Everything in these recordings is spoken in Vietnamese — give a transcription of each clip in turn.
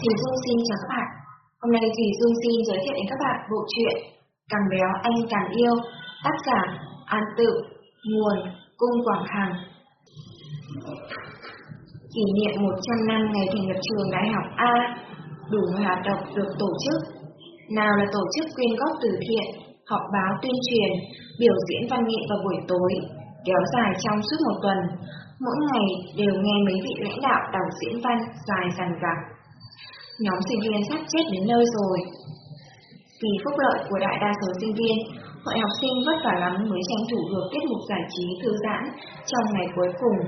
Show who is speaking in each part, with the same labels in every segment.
Speaker 1: Thì dung xin chào các bạn. Hôm nay thì dung xin giới thiệu đến các bạn bộ truyện Càng béo anh càng yêu, tác giả An Tự, nguồn Cung Quảng Hằng. Kỷ niệm 100 năm ngày thành lập trường Đại học A, đủ hoạt động được tổ chức. Nào là tổ chức quyên góp từ thiện, họp báo tuyên truyền, biểu diễn văn nghệ vào buổi tối, kéo dài trong suốt một tuần, mỗi ngày đều nghe mấy vị lãnh đạo đọc diễn văn dài dằn vặt. Nhóm sinh viên sắp chết đến nơi rồi. Vì phúc lợi của đại đa số sinh viên, hội học sinh vất vả lắm mới tranh thủ được tiết mục giải trí thư giãn trong ngày cuối cùng.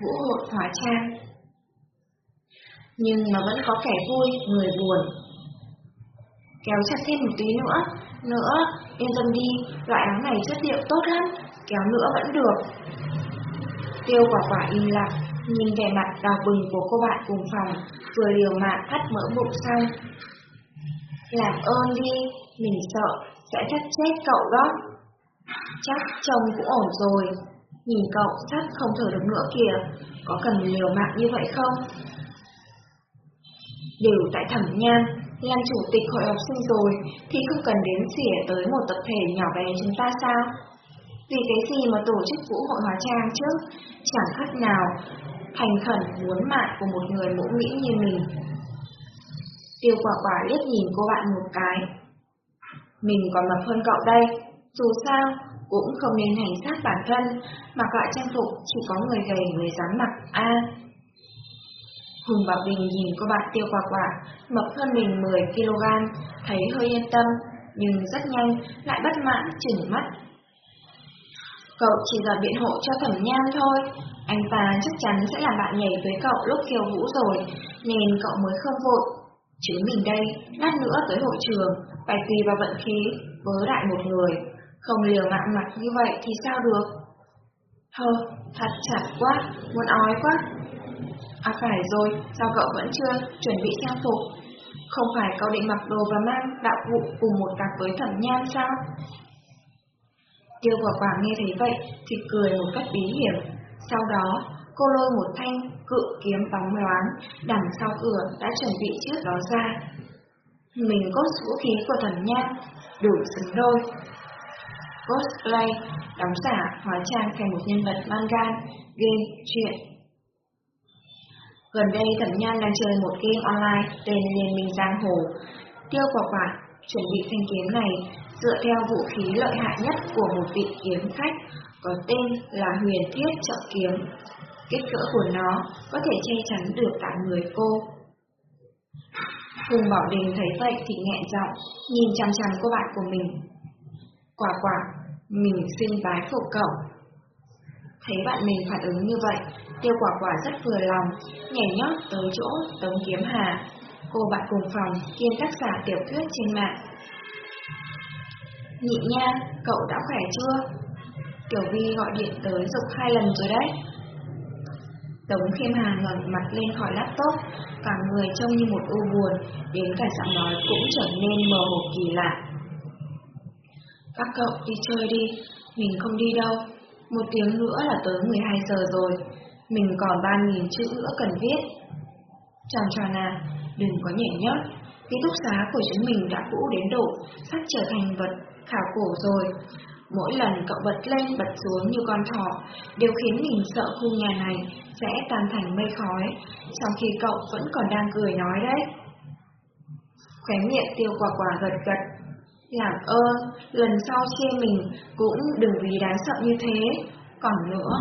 Speaker 1: Vũ hội hóa trang. Nhưng mà vẫn có kẻ vui, người buồn. Kéo chặt thêm một tí nữa, nữa, yên tâm đi, loại áo này chất liệu tốt lắm, kéo nữa vẫn được. Tiêu quả quả im lặng, nhìn vẻ mặt đỏ bừng của cô bạn cùng phòng, vừa liều mạng thắt mỡ bụng xong. Làm ơn đi, mình sợ sẽ thắt chết cậu đó. Chắc chồng cũng ổn rồi, nhìn cậu sắp không thở được nữa kìa, có cần liều mạng như vậy không? Đều tại thẩm nhan, làm chủ tịch hội học sinh rồi thì không cần đến xỉa tới một tập thể nhỏ bé chúng ta sao? Vì cái gì mà tổ chức vũ hội hóa trang chứ, chẳng khác nào thành khẩn muốn mạng của một người mẫu mỹ như mình. Tiêu quả quả liếc nhìn cô bạn một cái. Mình còn mập hơn cậu đây, dù sao cũng không nên hành xác bản thân, mặc lại trang phục chỉ có người gầy mới dám mặc a. Hùng Bảo Bình nhìn cô bạn tiêu quả quả, mập hơn mình 10kg, thấy hơi yên tâm, nhưng rất nhanh lại bất mãn chừng mắt. Cậu chỉ là biện hộ cho thẩm nhan thôi, anh ta chắc chắn sẽ làm bạn nhảy với cậu lúc khiêu vũ rồi, nên cậu mới không vội. Chứ mình đây, lát nữa tới hội trường, phải tùy vào vận khí, vớ đại một người, không liều mạng mặt như vậy thì sao được? Hơ, thật chặt quá, muốn ói quá. À phải rồi, sao cậu vẫn chưa chuẩn bị trang phục? Không phải cậu định mặc đồ và mang đạo cụ cùng một cặp với thẩm nhan sao? Tiêu quả quả nghe thấy vậy thì cười một cách bí hiểm. Sau đó, cô lôi một thanh cự kiếm bóng loáng đằng sau cửa đã chuẩn bị trước đó ra. Mình có vũ khí của thần nhan, đủ xứng đôi. Cosplay, đóng giả, hóa trang thành một nhân vật manga, game, truyện Gần đây Thẩm Nhan đang chơi một game online tên Liên minh Giang Hồ. Tiêu quả quả chuẩn bị thanh kiếm này dựa theo vũ khí lợi hại nhất của một vị kiếm khách có tên là Huyền Thiết Trọng Kiếm. Kích cỡ của nó có thể che chắn được cả người cô. Hùng Bảo Đình thấy vậy thì nghẹn giọng, nhìn chằm chằm cô bạn của mình. Quả quả, mình xin bái phục cậu. Thấy bạn mình phản ứng như vậy, tiêu quả quả rất vừa lòng, nhảy nhót tới chỗ tống kiếm hà. Cô bạn cùng phòng kiêm tác giả tiểu thuyết trên mạng. Nhị nha, cậu đã khỏe chưa? Tiểu Vi gọi điện tới dục hai lần rồi đấy. Tống Khiêm Hà ngẩng mặt lên khỏi laptop, cả người trông như một u buồn, đến cả giọng nói cũng trở nên mờ hồ kỳ lạ. Các cậu đi chơi đi, mình không đi đâu. Một tiếng nữa là tới 12 giờ rồi, mình còn 3.000 chữ nữa cần viết. Tròn tròn à, đừng có nhảy nhót, ký túc xá của chúng mình đã cũ đến độ sắp trở thành vật khảo cổ rồi. Mỗi lần cậu bật lên bật xuống như con thỏ, đều khiến mình sợ khu nhà này sẽ tan thành mây khói, trong khi cậu vẫn còn đang cười nói đấy. Khóe miệng tiêu quả quả gật gật. Làm ơn, lần sau chê mình cũng đừng vì đáng sợ như thế. Còn nữa,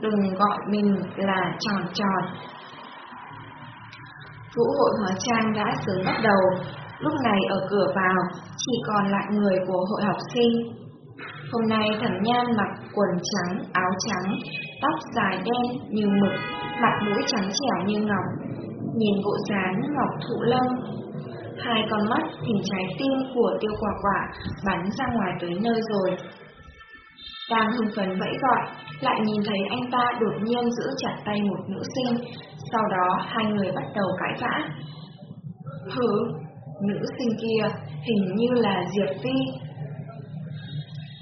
Speaker 1: đừng gọi mình là tròn tròn. Vũ hội hóa trang đã sớm bắt đầu, lúc này ở cửa vào chỉ còn lại người của hội học sinh. Hôm nay thẩm nhan mặc quần trắng, áo trắng, tóc dài đen như mực, mặt mũi trắng trẻo như ngọc, nhìn bộ dáng ngọc thụ lâm. Hai con mắt hình trái tim của tiêu quả quả bắn ra ngoài tới nơi rồi. Đang hưng phấn vẫy gọi, lại nhìn thấy anh ta đột nhiên giữ chặt tay một nữ sinh, sau đó hai người bắt đầu cãi vã. Hứ, nữ sinh kia hình như là Diệp Phi.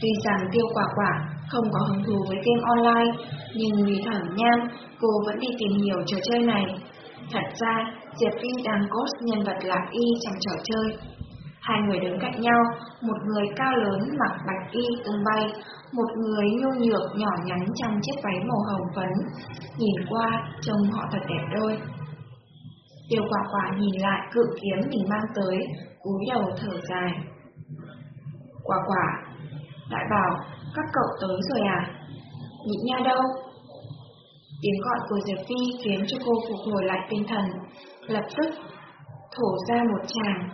Speaker 1: Tuy rằng tiêu quả quả không có hứng thú với game online, nhưng vì thẩm nhan, cô vẫn đi tìm hiểu trò chơi này. Thật ra, Diệp Phi đang cốt nhân vật lạc y trong trò chơi. Hai người đứng cạnh nhau, một người cao lớn mặc bạch y tung bay, một người nhu nhược nhỏ nhắn trong chiếc váy màu hồng phấn. Nhìn qua, trông họ thật đẹp đôi. Tiêu quả quả nhìn lại cự kiếm mình mang tới, cúi đầu thở dài. Quả quả, đại bảo, các cậu tới rồi à? Nhị nha đâu? Tiếng gọi của Diệp Phi khiến cho cô phục hồi lại tinh thần, lập tức thổ ra một tràng.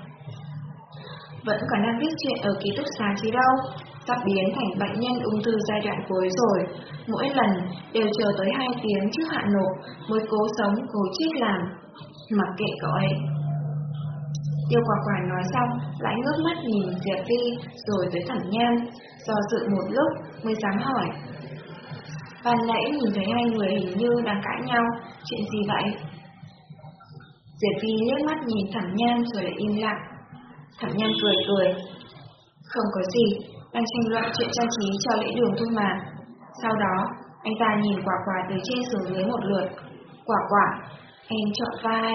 Speaker 1: Vẫn còn đang viết chuyện ở ký túc xá chứ đâu, sắp biến thành bệnh nhân ung thư giai đoạn cuối rồi. Mỗi lần đều chờ tới 2 tiếng trước hạn nộp mới cố sống cố chết làm. Mặc kệ cậu ấy. Tiêu quả quả nói xong, lại ngước mắt nhìn Diệp Phi rồi tới thẩm nhan, do dự một lúc mới dám hỏi. Ban nãy nhìn thấy hai người hình như đang cãi nhau, chuyện gì vậy? Diệp Phi liếc mắt nhìn thẩm nhan rồi lại im lặng. Thẩm nhan cười cười. Không có gì, đang tranh luận chuyện trang trí cho lễ đường thôi mà. Sau đó, anh ta nhìn quả quả từ trên xuống dưới một lượt. Quả quả, em chọn vai...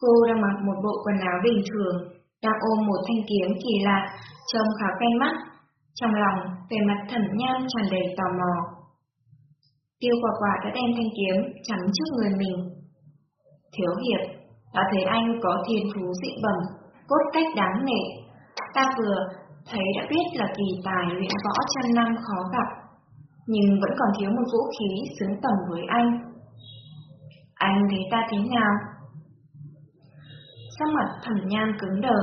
Speaker 1: Cô đang mặc một bộ quần áo bình thường, đang ôm một thanh kiếm kỳ lạ, trông khá quen mắt. Trong lòng, về mặt thẩm nhan tràn đầy tò mò. Tiêu quả quả đã đem thanh kiếm chắn trước người mình. Thiếu hiệp, đã thấy anh có thiên phú dị bẩm, cốt cách đáng nể. Ta vừa thấy đã biết là kỳ tài luyện võ trăm năm khó gặp, nhưng vẫn còn thiếu một vũ khí xứng tầm với anh. Anh thấy ta thế nào? Sắc mặt thẩm nhan cứng đờ.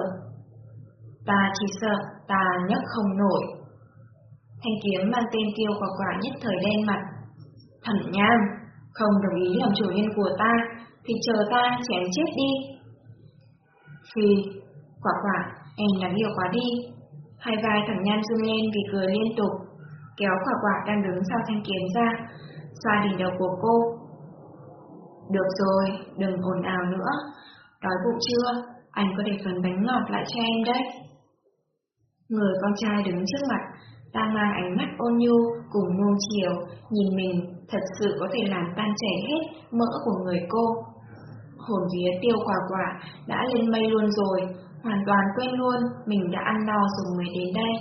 Speaker 1: Ta chỉ sợ ta nhấc không nổi. Thanh kiếm mang tên tiêu quả quả nhất thời đen mặt. Thẩm nhan, không đồng ý làm chủ nhân của ta, thì chờ ta chém chết đi. Phi, quả quả, em đáng yêu quá đi. Hai vai thẩm nhan run lên vì cười liên tục, kéo quả quả đang đứng sau thanh kiếm ra, xoa đỉnh đầu của cô. Được rồi, đừng ồn ào nữa. Đói bụng chưa? Anh có để phần bánh ngọt lại cho em đấy. Người con trai đứng trước mặt, đang mang ánh mắt ôn nhu cùng nô chiều, nhìn mình thật sự có thể làm tan chảy hết mỡ của người cô. Hồn vía tiêu quả quả đã lên mây luôn rồi, hoàn toàn quên luôn mình đã ăn no rồi mới đến đây.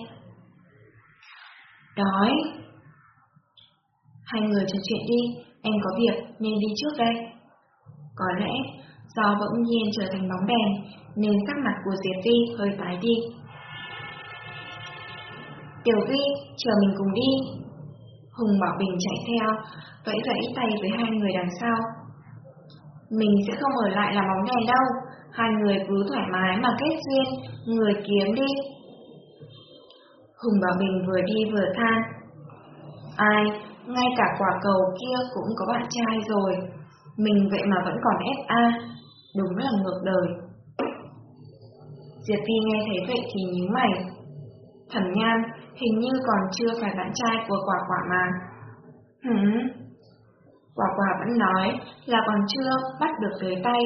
Speaker 1: Đói! Hai người trò chuyện đi, em có việc nên đi trước đây. Có lẽ do bỗng nhiên trở thành bóng đèn nên sắc mặt của Diệp Vi hơi tái đi. Tiểu Vi, chờ mình cùng đi. Hùng Bảo Bình chạy theo, vẫy vẫy tay với hai người đằng sau. Mình sẽ không ở lại làm bóng đèn đâu, hai người cứ thoải mái mà kết duyên, người kiếm đi. Hùng Bảo Bình vừa đi vừa than. Ai, ngay cả quả cầu kia cũng có bạn trai rồi, mình vậy mà vẫn còn FA, đúng là ngược đời. Diệp Phi nghe thấy vậy thì nhíu mày. Thẩm Nhan hình như còn chưa phải bạn trai của quả quả mà. Hửm? Quả quả vẫn nói là còn chưa bắt được tới tay.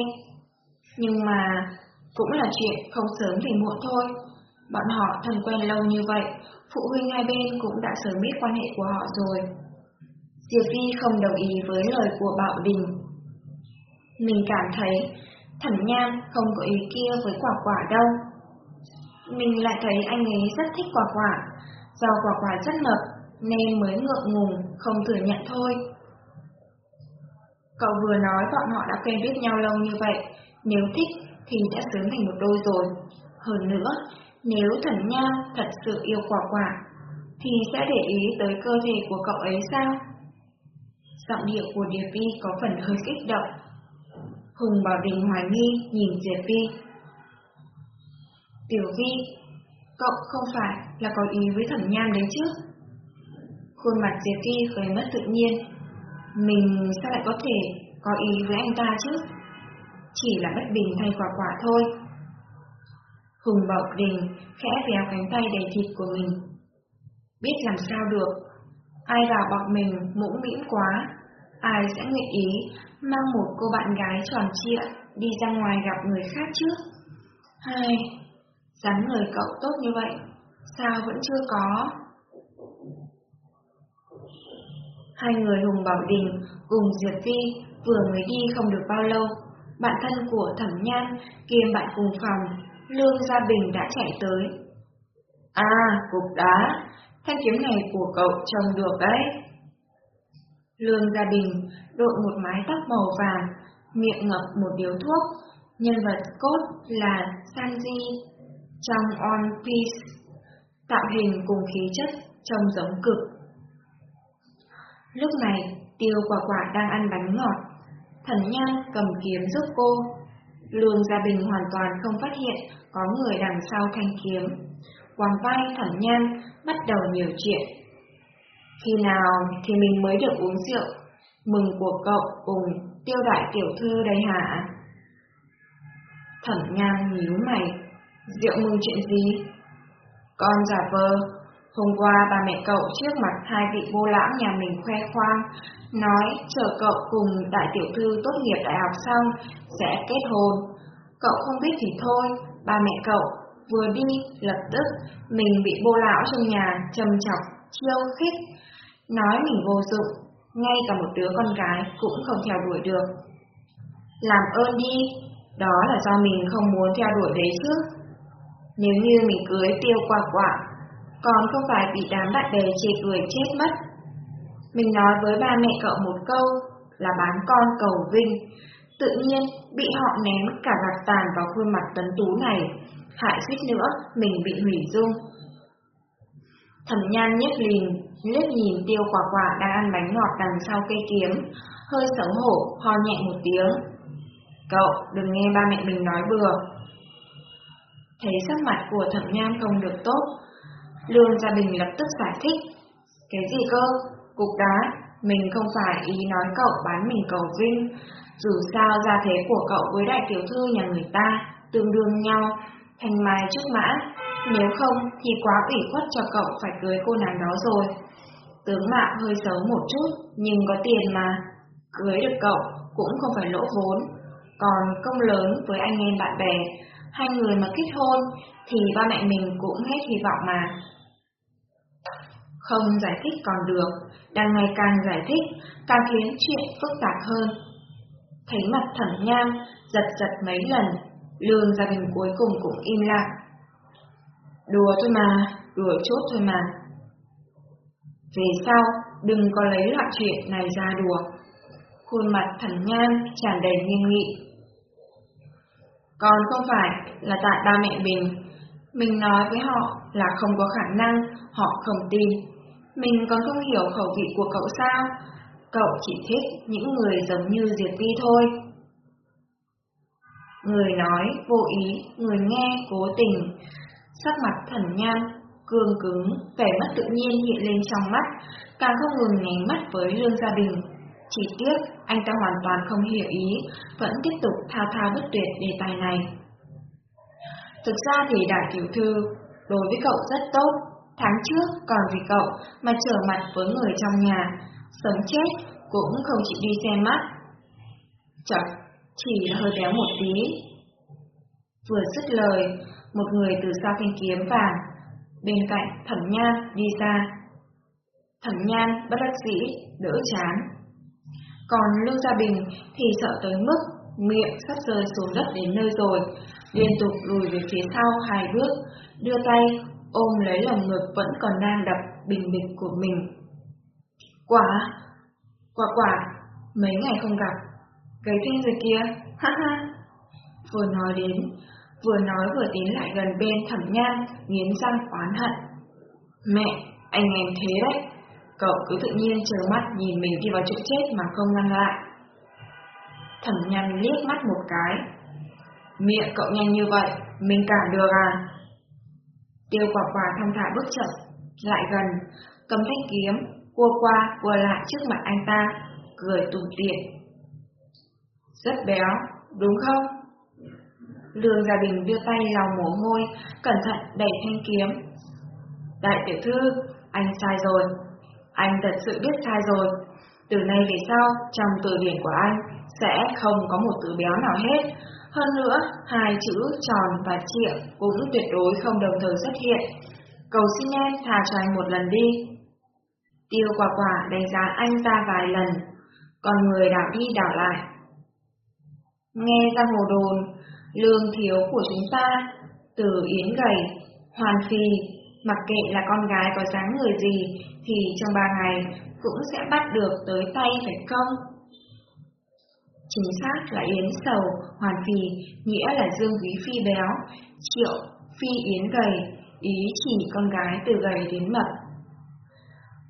Speaker 1: Nhưng mà cũng là chuyện không sớm thì muộn thôi. Bọn họ thân quen lâu như vậy, phụ huynh hai bên cũng đã sớm biết quan hệ của họ rồi. Diệp Phi không đồng ý với lời của Bảo Đình. Mình cảm thấy Thẩm Nhan không có ý kia với quả quả đâu. Mình lại thấy anh ấy rất thích quả quả, do quả quả rất mập nên mới ngượng ngùng không thừa nhận thôi. Cậu vừa nói bọn họ đã quen biết nhau lâu như vậy, nếu thích thì đã sớm thành một đôi rồi. Hơn nữa, nếu thần nha thật sự yêu quả quả, thì sẽ để ý tới cơ thể của cậu ấy sao? Giọng điệu của Điệp Vi có phần hơi kích động. Hùng Bảo Đình hoài nghi nhìn Diệp Vi. Tiểu Vi, cậu không phải là có ý với thẩm nham đấy chứ? Khuôn mặt Diệp Vi hơi mất tự nhiên. Mình sao lại có thể có ý với anh ta chứ? Chỉ là bất bình thay quả quả thôi. Hùng Bảo Đình khẽ véo cánh tay đầy thịt của mình. Biết làm sao được, ai vào bọc mình mũm mĩm quá, ai sẽ nguyện ý mang một cô bạn gái tròn trịa đi ra ngoài gặp người khác chứ? Hay, dáng người cậu tốt như vậy, sao vẫn chưa có? Hai người Hùng Bảo Đình cùng Diệp vi vừa mới đi không được bao lâu, bạn thân của Thẩm Nhan, kiêm bạn cùng phòng, Lương Gia Bình đã chạy tới.
Speaker 2: À, cục đá, thanh kiếm này của cậu trông được đấy.
Speaker 1: Lương Gia Bình đội một mái tóc màu vàng, miệng ngập một điếu thuốc, nhân vật cốt là Sanji trong One Piece, tạo hình cùng khí chất trông giống cực. Lúc này, tiêu quả quả đang ăn bánh ngọt, thần nhan cầm kiếm giúp cô. Lương Gia Bình hoàn toàn không phát hiện có người đằng sau thanh kiếm. Quàng vai thần nhan bắt đầu nhiều chuyện. Khi nào thì mình mới được uống rượu? Mừng của cậu cùng tiêu đại tiểu thư đây hả? Thẩm nhan nhíu mày, rượu mừng chuyện gì? Con giả vờ, hôm qua bà mẹ cậu trước mặt hai vị vô lãng nhà mình khoe khoang, nói chờ cậu cùng đại tiểu thư tốt nghiệp đại học xong sẽ kết hôn. Cậu không biết thì thôi, ba mẹ cậu vừa đi lập tức mình bị bô lão trong nhà trầm chọc, chiêu khích, nói mình vô dụng, ngay cả một đứa con gái cũng không theo đuổi được. Làm ơn đi, đó là do mình không muốn theo đuổi đấy chứ. Nếu như mình cưới tiêu quả quả, còn không phải bị đám bạn bè chê cười chết mất. Mình nói với ba mẹ cậu một câu là bán con cầu vinh, tự nhiên bị họ ném cả gạt tàn vào khuôn mặt tấn tú này, hại suýt nữa mình bị hủy dung. Thẩm nhan nhất lìn, liếc nhìn tiêu quả quả đang ăn bánh ngọt đằng sau cây kiếm, hơi xấu hổ, ho nhẹ một tiếng. Cậu, đừng nghe ba mẹ mình nói bừa. Thấy sắc mặt của thẩm nhan không được tốt, Lương Gia Bình lập tức giải thích. Cái gì cơ? Cục đá, mình không phải ý nói cậu bán mình cầu vinh. Dù sao gia thế của cậu với đại tiểu thư nhà người ta tương đương nhau, thành mai trước mã. Nếu không thì quá ủy khuất cho cậu phải cưới cô nàng đó rồi. Tướng mạo hơi xấu một chút, nhưng có tiền mà. Cưới được cậu cũng không phải lỗ vốn. Còn công lớn với anh em bạn bè, hai người mà kết hôn thì ba mẹ mình cũng hết hy vọng mà. Không giải thích còn được, đang ngày càng giải thích, càng khiến chuyện phức tạp hơn. Thấy mặt thẩm nham, giật giật mấy lần, lương gia đình cuối cùng cũng im lặng. Đùa thôi mà, đùa chốt thôi mà. Về sau, đừng có lấy loại chuyện này ra đùa. Khuôn mặt thần nhan tràn đầy nghiêm nghị. Còn không phải là tại ba mẹ mình, mình nói với họ là không có khả năng, họ không tin. Mình còn không hiểu khẩu vị của cậu sao? Cậu chỉ thích những người giống như Diệp Vi thôi. Người nói vô ý, người nghe cố tình. Sắc mặt thần nham, cương cứng, vẻ mất tự nhiên hiện lên trong mắt, càng không ngừng nháy mắt với Lương Gia Bình. Chỉ tiếc, anh ta hoàn toàn không hiểu ý, vẫn tiếp tục thao thao bất tuyệt đề tài này. Thực ra thì đại tiểu thư, đối với cậu rất tốt, Tháng trước còn vì cậu mà trở mặt với người trong nhà, sống chết cũng không chịu đi xem mắt. Chật, chỉ hơi béo một tí. Vừa dứt lời, một người từ sau thanh kiếm vàng, bên cạnh thẩm nhan đi ra. Thẩm nhan bất đắc dĩ, đỡ chán. Còn Lưu Gia Bình thì sợ tới mức miệng sắp rơi xuống đất đến nơi rồi, liên tục lùi về phía sau hai bước, đưa tay ôm lấy lòng ngực vẫn còn đang đập bình bịch của mình. Quả, quả quả, mấy ngày không gặp, cái thêm rồi kia, ha ha. Vừa nói đến, vừa nói vừa tiến lại gần bên thẩm nhan, nghiến răng oán hận. Mẹ, anh em thế đấy, cậu cứ tự nhiên chờ mắt nhìn mình đi vào chỗ chết mà không ngăn lại. Thẩm nhan liếc mắt một cái. Miệng cậu nhanh như vậy, mình cản được à? Tiêu quả quả thong thả bước chậm, lại gần, cầm thanh kiếm, cua qua, cua lại trước mặt anh ta, cười tủm tiện. Rất béo, đúng không? Lương Gia Bình đưa tay lau mồ hôi, cẩn thận đẩy thanh kiếm. Đại tiểu thư, anh sai rồi. Anh thật sự biết sai rồi. Từ nay về sau, trong từ điển của anh, sẽ không có một từ béo nào hết, hơn nữa, hai chữ tròn và triệu cũng tuyệt đối không đồng thời xuất hiện. Cầu xin em thả cho anh một lần đi. Tiêu quả quả đánh giá anh ta vài lần, còn người đảo đi đảo lại. Nghe ra hồ đồn, lương thiếu của chúng ta, từ Yến gầy, Hoàn Phi, mặc kệ là con gái có dáng người gì, thì trong ba ngày cũng sẽ bắt được tới tay phải không? Chính xác là Yến sầu, Hoàn Phi, nghĩa là Dương Quý Phi béo, Triệu, Phi Yến gầy, ý chỉ con gái từ gầy đến mập.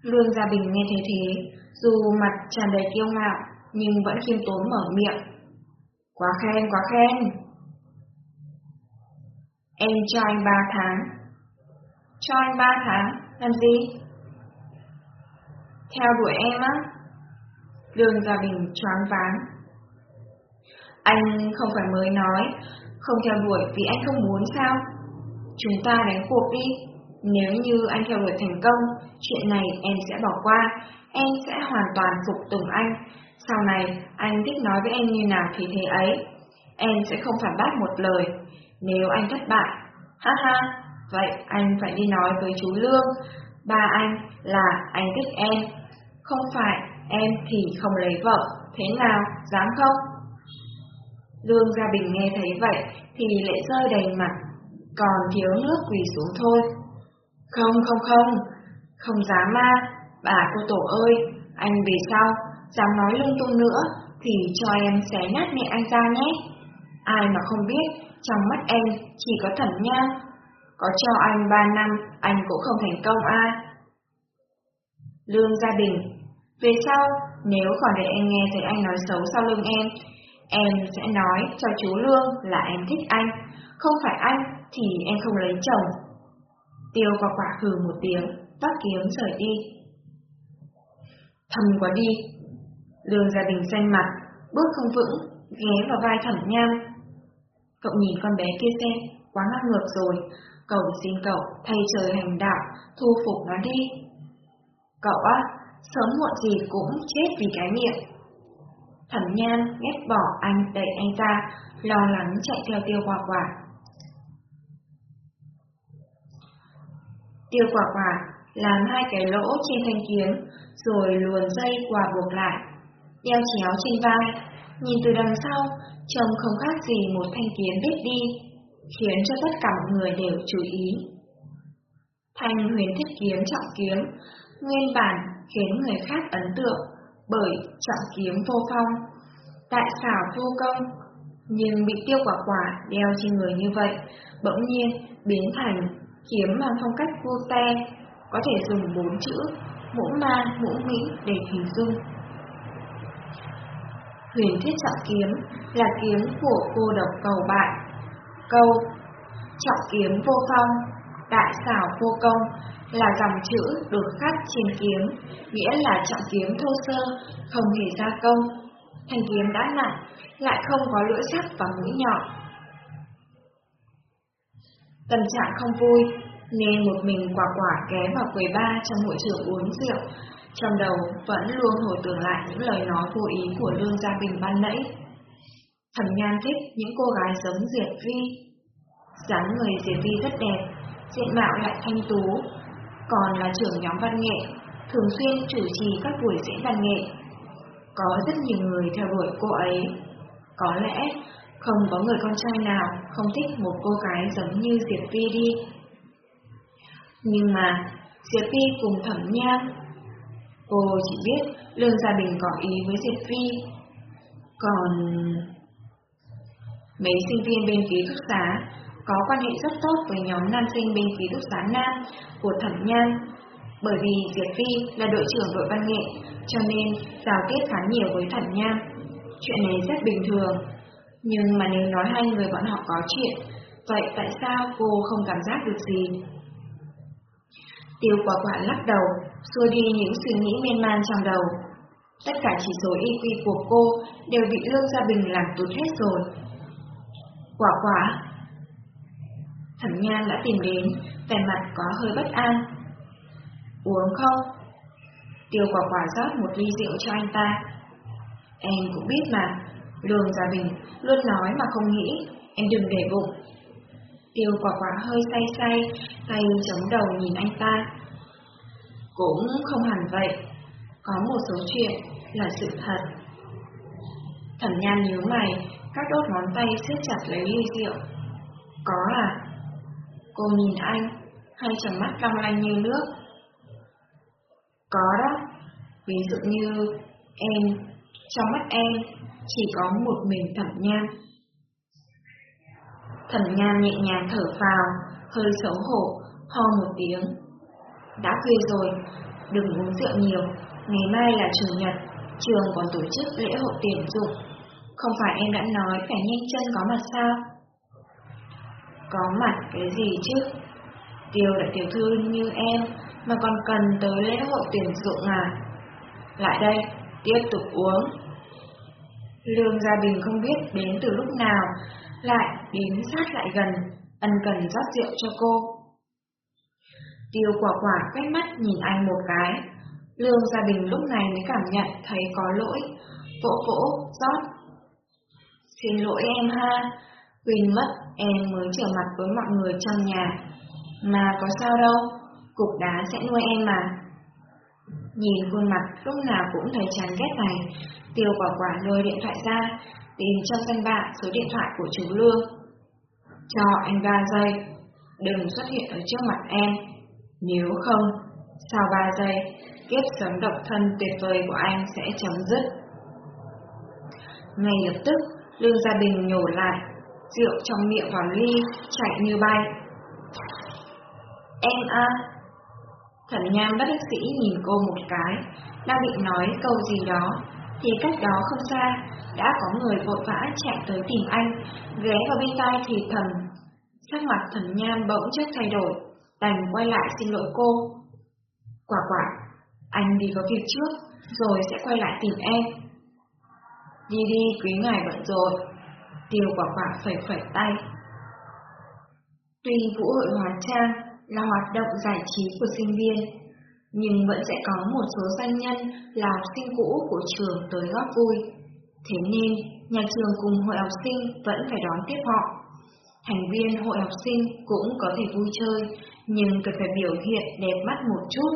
Speaker 1: Lương Gia Bình nghe thế thế, dù mặt tràn đầy kiêu ngạo, nhưng vẫn khiêm tốn mở miệng. Quá khen, quá khen. Em cho anh ba tháng. Cho anh ba tháng, làm gì? Theo đuổi em á? Lương Gia Bình choáng váng. Anh không phải mới nói, không theo đuổi vì anh không muốn sao? Chúng ta đánh cuộc đi. Nếu như anh theo đuổi thành công, chuyện này em sẽ bỏ qua, em sẽ hoàn toàn phục tùng anh. Sau này, anh thích nói với em như nào thì thế ấy. Em sẽ không phản bác một lời. Nếu anh thất bại, ha ha, vậy anh phải đi nói với chú Lương. Ba anh là anh thích em. Không phải, em thì không lấy vợ. Thế nào, dám không? Lương Gia Bình nghe thấy vậy thì lệ rơi đầy mặt, còn thiếu nước quỳ xuống thôi. Không không không, không dám ma, bà cô tổ ơi, anh về sau, dám nói lung tung nữa thì cho em xé nát miệng anh ra nhé. Ai mà không biết, trong mắt em chỉ có thẩm nha. Có cho anh ba năm, anh cũng không thành công a. À. Lương gia đình Về sau, nếu còn để em nghe thấy anh nói xấu sau lưng em, em sẽ nói cho chú Lương là em thích anh, không phải anh thì em không lấy chồng. Tiêu quả quả hừ một tiếng, vác kiếm rời đi. Thầm quá đi. Lương gia đình xanh mặt, bước không vững, ghé vào vai thẩm nham. Cậu nhìn con bé kia xem, quá ngang ngược rồi. Cậu xin cậu thay trời hành đạo, thu phục nó đi. Cậu á, sớm muộn gì cũng chết vì cái miệng. Thẩm nhan ghét bỏ anh đẩy anh ra, lo lắng chạy theo tiêu quả quả. Tiêu quả quả làm hai cái lỗ trên thanh kiếm, rồi luồn dây quả buộc lại, đeo chéo trên vai, nhìn từ đằng sau, trông không khác gì một thanh kiếm biết đi, khiến cho tất cả mọi người đều chú ý. Thanh huyền thiết kiếm trọng kiếm, nguyên bản khiến người khác ấn tượng bởi trọng kiếm vô phong, tại xảo vô công, nhưng bị tiêu quả quả đeo trên người như vậy, bỗng nhiên biến thành Kiếm mang phong cách vô te, có thể dùng bốn chữ mũ ma, mũ mỹ để hình dung. Huyền thiết trọng kiếm là kiếm của cô độc cầu bại. Câu trọng kiếm vô phong, đại xảo vô công là dòng chữ được khắc trên kiếm, nghĩa là trọng kiếm thô sơ, không hề gia công. Thanh kiếm đã nặng, lại không có lưỡi sắc và mũi nhọn, Tâm trạng không vui, nên một mình quả quả ghé vào quầy ba trong hội trường uống rượu, trong đầu vẫn luôn hồi tưởng lại những lời nói vô ý của Lương Gia Bình ban nãy. Thẩm Nhan thích những cô gái giống Diệp Vi. dáng người Diệp Vi rất đẹp, diện mạo lại thanh tú, còn là trưởng nhóm văn nghệ, thường xuyên chủ trì các buổi diễn văn nghệ. Có rất nhiều người theo đuổi cô ấy. Có lẽ không có người con trai nào không thích một cô gái giống như Diệp Vi đi. Nhưng mà, Diệp Vi cùng thẩm Nhan Cô chỉ biết Lương Gia Bình có ý với Diệp Vi. Còn... Mấy sinh viên bên ký túc xá có quan hệ rất tốt với nhóm nam sinh bên ký túc xá nam của thẩm nhan. Bởi vì Diệp Vi là đội trưởng đội văn nghệ, cho nên giao kết khá nhiều với thẩm nhan. Chuyện này rất bình thường, nhưng mà nếu nói hai người bọn họ có chuyện, vậy tại sao cô không cảm giác được gì? Tiêu quả quả lắc đầu, xua đi những suy nghĩ miên man trong đầu. Tất cả chỉ số IQ của cô đều bị Lương Gia Bình làm tụt hết rồi. Quả quả! Thẩm Nhan đã tìm đến, vẻ mặt có hơi bất an. Uống không? Tiêu quả quả rót một ly rượu cho anh ta. Em cũng biết mà, Lương Gia Bình luôn nói mà không nghĩ, em đừng để bụng. Tiêu quả quả hơi say say, tay chống đầu nhìn anh ta. Cũng không hẳn vậy, có một số chuyện là sự thật. Thẩm nhan nhíu mày, các đốt ngón tay siết chặt lấy ly rượu. Có à? Cô nhìn anh, hai tròng mắt long lanh như nước. Có đó, ví dụ như em, trong mắt em chỉ có một mình thẩm nhan thần nham nhẹ nhàng thở vào hơi xấu hổ, ho một tiếng. Đã khuya rồi, đừng uống rượu nhiều, ngày mai là chủ nhật, trường còn tổ chức lễ hội tuyển dụng. Không phải em đã nói phải nhanh chân có mặt sao? Có mặt cái gì chứ? Tiêu đại tiểu thư như em mà còn cần tới lễ hội tuyển dụng à? Lại đây, tiếp tục uống. Lương Gia Bình không biết đến từ lúc nào, lại đến sát lại gần, ân cần rót rượu cho cô. Tiêu quả quả quét mắt nhìn anh một cái. Lương Gia Bình lúc này mới cảm nhận thấy có lỗi, vỗ vỗ, rót. Xin lỗi em ha, quên mất em mới trở mặt với mọi người trong nhà. Mà có sao đâu, cục đá sẽ nuôi em mà. Nhìn khuôn mặt lúc nào cũng thấy chán ghét này, tiêu quả quả lôi điện thoại ra, tìm trong danh bạ số điện thoại của chú Lương. Cho anh 3 giây, đừng xuất hiện ở trước mặt em. Nếu không, sau 3 giây, kiếp sống độc thân tuyệt vời của anh sẽ chấm dứt. Ngay lập tức, Lương Gia Đình nhổ lại, rượu trong miệng vào ly, chạy như bay. Em à, Thần Nham bất đắc sĩ nhìn cô một cái, đang định nói câu gì đó, thì cách đó không xa, đã có người vội vã chạy tới tìm anh, ghé vào bên tai thì thầm. Sắc mặt thần Nham bỗng chốc thay đổi, đành quay lại xin lỗi cô. Quả quả, anh đi có việc trước, rồi sẽ quay lại tìm em. Đi đi, quý ngài bận rồi. Tiêu quả quả phẩy phẩy tay. Tuy vũ hội hóa trang là hoạt động giải trí của sinh viên, nhưng vẫn sẽ có một số doanh nhân là học sinh cũ của trường tới góp vui. Thế nên, nhà trường cùng hội học sinh vẫn phải đón tiếp họ. Thành viên hội học sinh cũng có thể vui chơi, nhưng cần phải biểu hiện đẹp mắt một chút.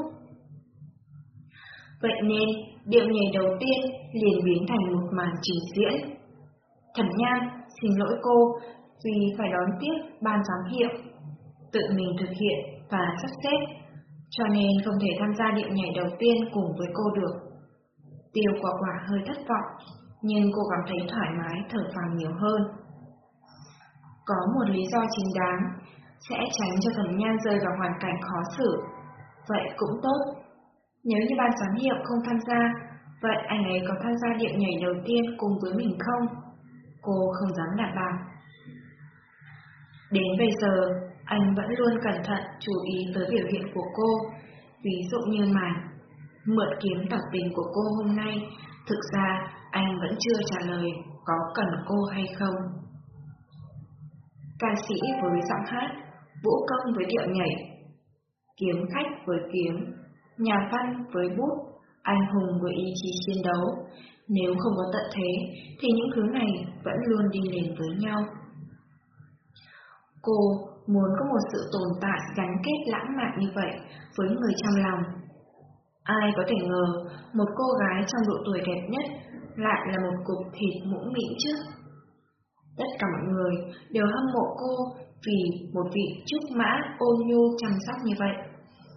Speaker 1: Vậy nên, điệu nhảy đầu tiên liền biến thành một màn trình diễn. Thẩm Nhan, xin lỗi cô, vì phải đón tiếp ban giám hiệu tự mình thực hiện và sắp xếp, cho nên không thể tham gia điệu nhảy đầu tiên cùng với cô được. Tiêu quả quả hơi thất vọng, nhưng cô cảm thấy thoải mái thở phào nhiều hơn. Có một lý do chính đáng, sẽ tránh cho thẩm nhan rơi vào hoàn cảnh khó xử. Vậy cũng tốt. Nếu như ban giám hiệu không tham gia, vậy anh ấy có tham gia điệu nhảy đầu tiên cùng với mình không? Cô không dám đảm bảo. Đến bây giờ, anh vẫn luôn cẩn thận chú ý tới biểu hiện của cô, ví dụ như màn. Mượn kiếm tỏ tình của cô hôm nay, thực ra anh vẫn chưa trả lời có cần cô hay không. Ca sĩ với giọng hát, vũ công với điệu nhảy, kiếm khách với kiếm, nhà văn với bút, anh hùng với ý chí chiến đấu. Nếu không có tận thế, thì những thứ này vẫn luôn đi liền với nhau. Cô muốn có một sự tồn tại gắn kết lãng mạn như vậy với người trong lòng. Ai có thể ngờ một cô gái trong độ tuổi đẹp nhất lại là một cục thịt mũm mĩm chứ? Tất cả mọi người đều hâm mộ cô vì một vị trúc mã ôn nhu chăm sóc như vậy.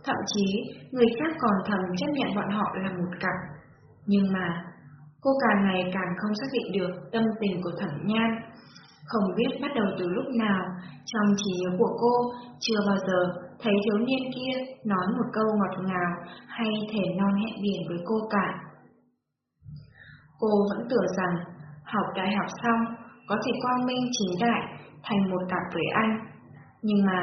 Speaker 1: Thậm chí, người khác còn thầm chấp nhận bọn họ là một cặp. Nhưng mà, cô càng ngày càng không xác định được tâm tình của thẩm nhan không biết bắt đầu từ lúc nào, trong trí nhớ của cô, chưa bao giờ thấy thiếu niên kia nói một câu ngọt ngào hay thể non hẹn biển với cô cả. Cô vẫn tưởng rằng học đại học xong có thể quang minh chính đại thành một cặp với anh. Nhưng mà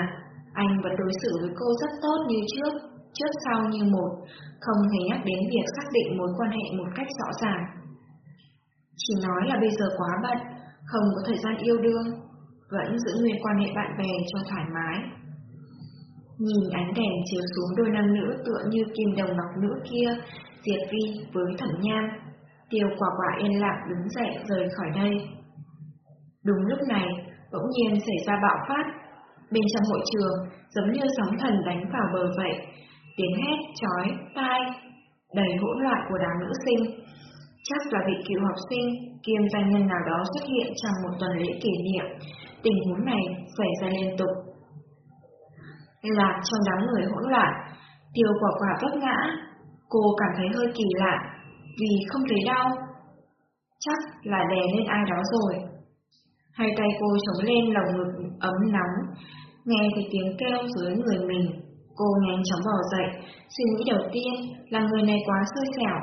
Speaker 1: anh vẫn đối xử với cô rất tốt như trước, trước sau như một, không hề nhắc đến việc xác định mối quan hệ một cách rõ ràng. Chỉ nói là bây giờ quá bận, không có thời gian yêu đương, vẫn giữ nguyên quan hệ bạn bè cho thoải mái. Nhìn ánh đèn chiếu xuống đôi nam nữ tựa như kim đồng ngọc nữ kia, Diệp Vi với thẩm nham, tiêu quả quả yên lặng đứng dậy rời khỏi đây. Đúng lúc này, bỗng nhiên xảy ra bạo phát. Bên trong hội trường, giống như sóng thần đánh vào bờ vậy, tiếng hét, chói, tai, đầy hỗn loạn của đám nữ sinh. Chắc là vị cựu học sinh kiêm danh nhân nào đó xuất hiện trong một tuần lễ kỷ niệm. Tình huống này xảy ra liên tục. Lạc trong đám người hỗn loạn, tiêu quả quả vấp ngã. Cô cảm thấy hơi kỳ lạ, vì không thấy đau. Chắc là đè lên ai đó rồi. Hai tay cô chống lên lồng ngực ấm nóng, nghe thấy tiếng kêu dưới người mình. Cô nhanh chóng bò dậy, suy nghĩ đầu tiên là người này quá xui xẻo,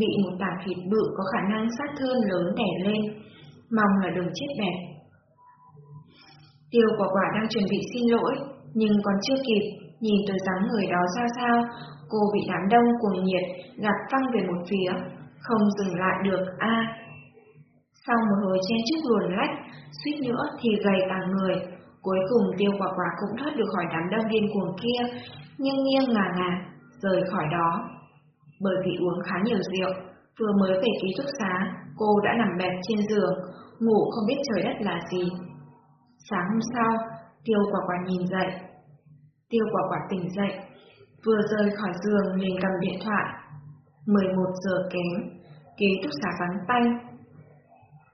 Speaker 1: bị một tảng thịt bự có khả năng sát thương lớn đè lên, mong là đừng chết bẹp. Tiêu quả quả đang chuẩn bị xin lỗi, nhưng còn chưa kịp, nhìn tới dáng người đó ra sao, cô bị đám đông cuồng nhiệt gạt văng về một phía, không dừng lại được a. Sau một hồi chen chúc luồn lách, suýt nữa thì gầy cả người, cuối cùng tiêu quả quả cũng thoát được khỏi đám đông điên cuồng kia, nghiêng nghiêng ngả ngả, rời khỏi đó. Bởi vì uống khá nhiều rượu, vừa mới về ký túc xá, cô đã nằm bẹp trên giường, ngủ không biết trời đất là gì. Sáng hôm sau, tiêu quả quả nhìn dậy. Tiêu quả quả tỉnh dậy, vừa rời khỏi giường liền cầm điện thoại. 11 giờ kém, ký túc xá vắng tanh.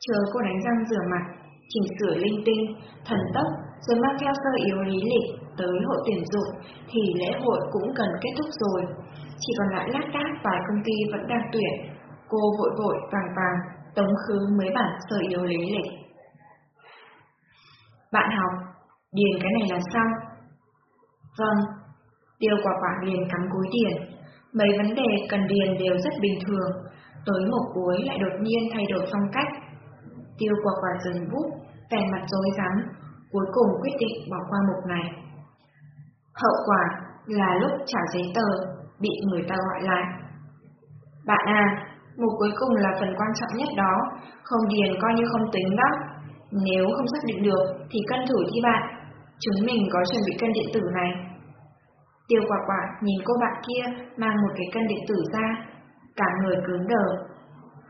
Speaker 1: Chờ cô đánh răng rửa mặt, chỉnh sửa linh tinh, thần tốc, rồi mang theo sơ yếu lý lịch tới hội tuyển dụng, thì lễ hội cũng gần kết thúc rồi. Chỉ còn lại lát đác vài công ty vẫn đang tuyển. Cô vội vội vàng vàng, tống khứ mấy bản sơ yếu lý lịch. Bạn học, điền cái này là xong. Vâng, tiêu quả quả liền cắm cúi điền. Mấy vấn đề cần điền đều rất bình thường, tới một cuối lại đột nhiên thay đổi phong cách. Tiêu quả quả dừng bút, vẻ mặt rối rắm, cuối cùng quyết định bỏ qua mục này. Hậu quả là lúc trả giấy tờ, bị người ta gọi lại. Bạn à, mục cuối cùng là phần quan trọng nhất đó, không điền coi như không tính đó. Nếu không xác định được thì cân thử đi bạn, chúng mình có chuẩn bị cân điện tử này. Tiêu quả quả nhìn cô bạn kia mang một cái cân điện tử ra, cả người cứng đờ.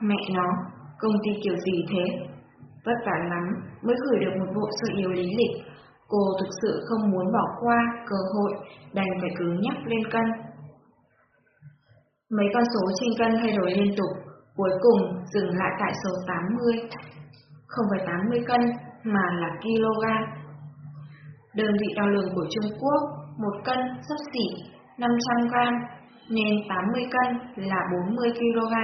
Speaker 1: Mẹ nó, công ty kiểu gì thế? Vất vả lắm mới gửi được một bộ sơ yếu lý lịch. Cô thực sự không muốn bỏ qua cơ hội, đành phải cứ nhắc lên cân. Mấy con số trên cân thay đổi liên tục, cuối cùng dừng lại tại số 80. Không phải 80 cân, mà là kg. Đơn vị đo lường của Trung Quốc, một cân sấp xỉ 500 gram, nên 80 cân là 40 kg.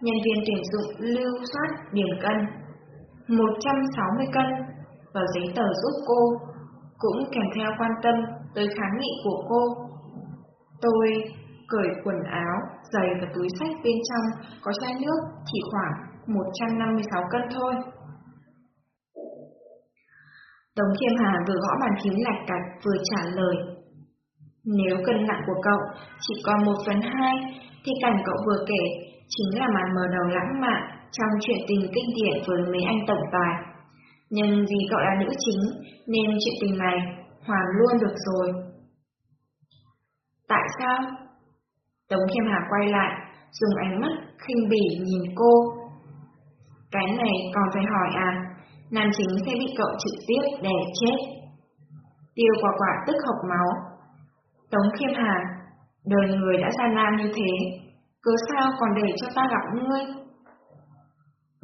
Speaker 1: Nhân viên tuyển dụng lưu soát điểm cân 160 cân và giấy tờ giúp cô, cũng kèm theo quan tâm tới kháng nghị của cô. Tôi cởi quần áo, giày và túi sách bên trong có chai nước chỉ khoảng 156 cân thôi. Tống Khiêm Hà vừa gõ bàn phím lạch cạch vừa trả lời. Nếu cân nặng của cậu chỉ còn một phần hai, thì cảnh cậu vừa kể chính là màn mở đầu lãng mạn trong chuyện tình kinh điển với mấy anh tổng tài. Nhưng vì cậu là nữ chính, nên chuyện tình này hoàn luôn được rồi. Tại sao? Tống Khiêm Hà quay lại, dùng ánh mắt khinh bỉ nhìn cô. Cái này còn phải hỏi à, nam chính sẽ bị cậu trực tiếp đè chết. Tiêu quả quả tức hộc máu. Tống Khiêm Hà, đời người đã gian nan như thế, cớ sao còn để cho ta gặp ngươi?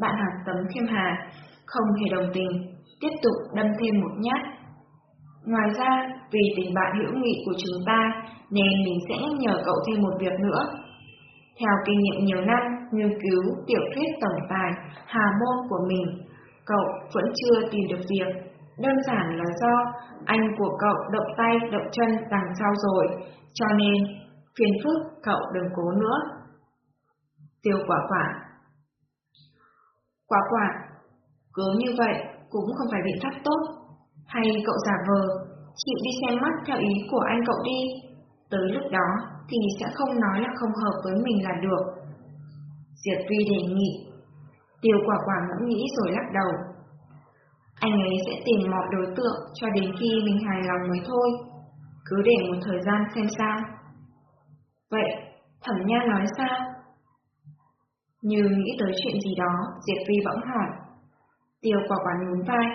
Speaker 1: Bạn học tấm Khiêm Hà không hề đồng tình, tiếp tục đâm thêm một nhát. Ngoài ra, vì tình bạn hữu nghị của chúng ta, nên mình sẽ nhắc nhở cậu thêm một việc nữa. Theo kinh nghiệm nhiều năm nghiên cứu tiểu thuyết tổng tài Hà Môn của mình, cậu vẫn chưa tìm được việc. Đơn giản là do anh của cậu động tay động chân đằng sau rồi, cho nên phiền phức cậu đừng cố nữa. Tiêu quả quả Quả quả, cứ như vậy cũng không phải biện pháp tốt. Hay cậu giả vờ, chịu đi xem mắt theo ý của anh cậu đi. Tới lúc đó thì sẽ không nói là không hợp với mình là được. Diệp Vi đề nghị. Tiêu quả quả ngẫm nghĩ rồi lắc đầu. Anh ấy sẽ tìm mọi đối tượng cho đến khi mình hài lòng mới thôi. Cứ để một thời gian xem sao. Vậy, thẩm nha nói sao? Như nghĩ tới chuyện gì đó, Diệp Vi bỗng hỏi. Tiêu quả quả nhún vai.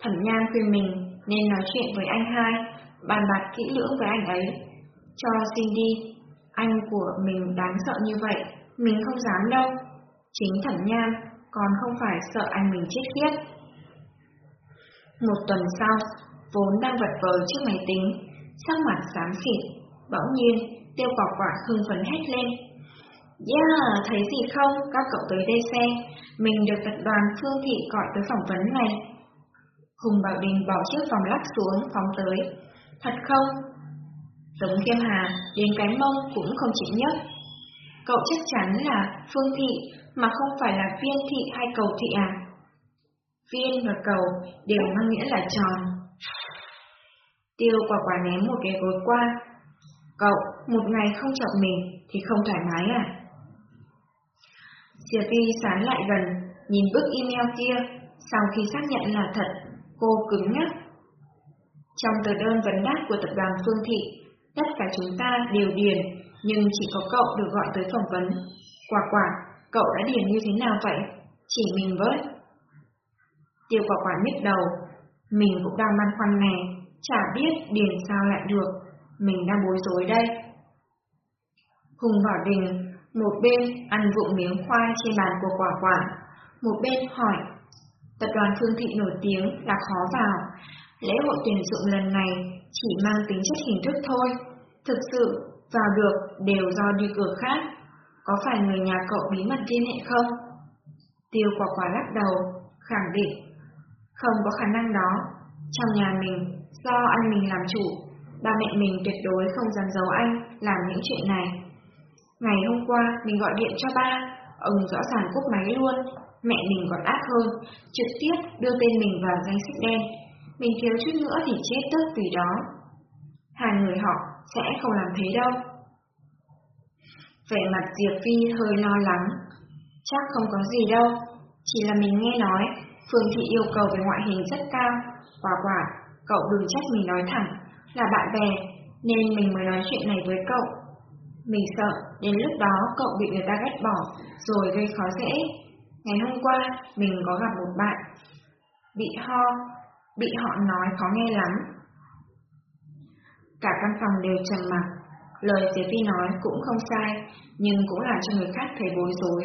Speaker 1: Thẩm Nhan khuyên mình nên nói chuyện với anh hai, bàn bạc kỹ lưỡng với anh ấy. Cho xin đi, anh của mình đáng sợ như vậy, Mình không dám đâu. Chính thẩm nham, còn không phải sợ anh mình chết khiết. Một tuần sau, vốn đang vật vờ trước máy tính, sắc mặt xám xịt, bỗng nhiên, tiêu quả quả hưng phấn hét lên. Yeah, thấy gì không, các cậu tới đây xem, mình được tập đoàn Phương Thị gọi tới phỏng vấn này. Hùng Bảo Đình bỏ chiếc vòng lắc xuống, phóng tới. Thật không? Tống Kiêm Hà đến cái mông cũng không chịu nhấc. Cậu chắc chắn là Phương Thị mà không phải là Viên Thị hay Cầu Thị à? Viên và Cầu đều mang nghĩa là tròn. Tiêu quả quả ném một cái gối qua. Cậu, một ngày không chọc mình thì không thoải mái à? Diệp Vi sán lại gần, nhìn bức email kia, sau khi xác nhận là thật, cô cứng nhắc. Trong tờ đơn vấn đáp của tập đoàn Phương Thị, tất cả chúng ta đều điền, nhưng chỉ có cậu được gọi tới phỏng vấn. Quả quả, cậu đã điền như thế nào vậy? Chỉ mình với. Tiêu quả quả nhức đầu, mình cũng đang băn khoăn nè, chả biết điền sao lại được, mình đang bối rối đây. Hùng Bảo Đình, một bên ăn vụng miếng khoai trên bàn của quả quả, một bên hỏi, tập đoàn Phương Thị nổi tiếng là khó vào, lễ hội tuyển dụng lần này chỉ mang tính chất hình thức thôi, thực sự vào được đều do đi cửa khác, có phải người nhà cậu bí mật liên hệ không? Tiêu quả quả lắc đầu, khẳng định, không có khả năng đó, trong nhà mình Do anh mình làm chủ, ba mẹ mình tuyệt đối không dám giấu anh làm những chuyện này. Ngày hôm qua mình gọi điện cho ba, ông rõ ràng cúp máy luôn. Mẹ mình còn ác hơn, trực tiếp đưa tên mình vào danh sách đen. Mình thiếu chút nữa thì chết tức vì đó. Hai người họ sẽ không làm thế đâu. Vẻ mặt Diệp Phi hơi lo lắng. Chắc không có gì đâu, chỉ là mình nghe nói Phương Thị yêu cầu về ngoại hình rất cao, quả quả Cậu đừng trách mình nói thẳng, là bạn bè, nên mình mới nói chuyện này với cậu. Mình sợ đến lúc đó cậu bị người ta ghét bỏ, rồi gây khó dễ. Ngày hôm qua, mình có gặp một bạn, bị ho, bị họ nói khó nghe lắm. Cả căn phòng đều trầm mặc, lời Diệp Phi nói cũng không sai, nhưng cũng làm cho người khác thấy bối rối.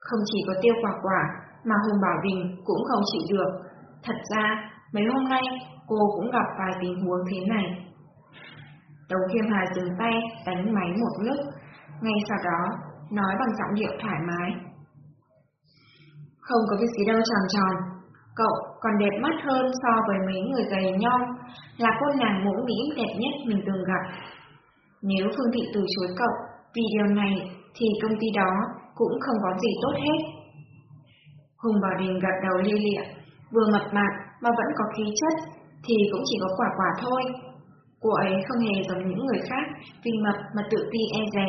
Speaker 1: Không chỉ có tiêu quả quả, mà Hùng Bảo bình cũng không chịu được. Thật ra, mấy hôm nay cô cũng gặp vài tình huống thế này. Tống Khiêm Hà dừng tay, đánh máy một lúc, ngay sau đó, nói bằng giọng điệu thoải mái. Không có việc gì đâu tròn tròn, cậu còn đẹp mắt hơn so với mấy người gầy nhom, là cô nàng mũm mĩm đẹp nhất mình từng gặp. Nếu Phương Thị từ chối cậu vì điều này thì công ty đó cũng không có gì tốt hết. Hùng Bảo Đình gật đầu lia lịa, vừa mập mạp mà vẫn có khí chất, thì cũng chỉ có quả quả thôi. Cô ấy không hề giống những người khác vì mập mà tự ti e dè.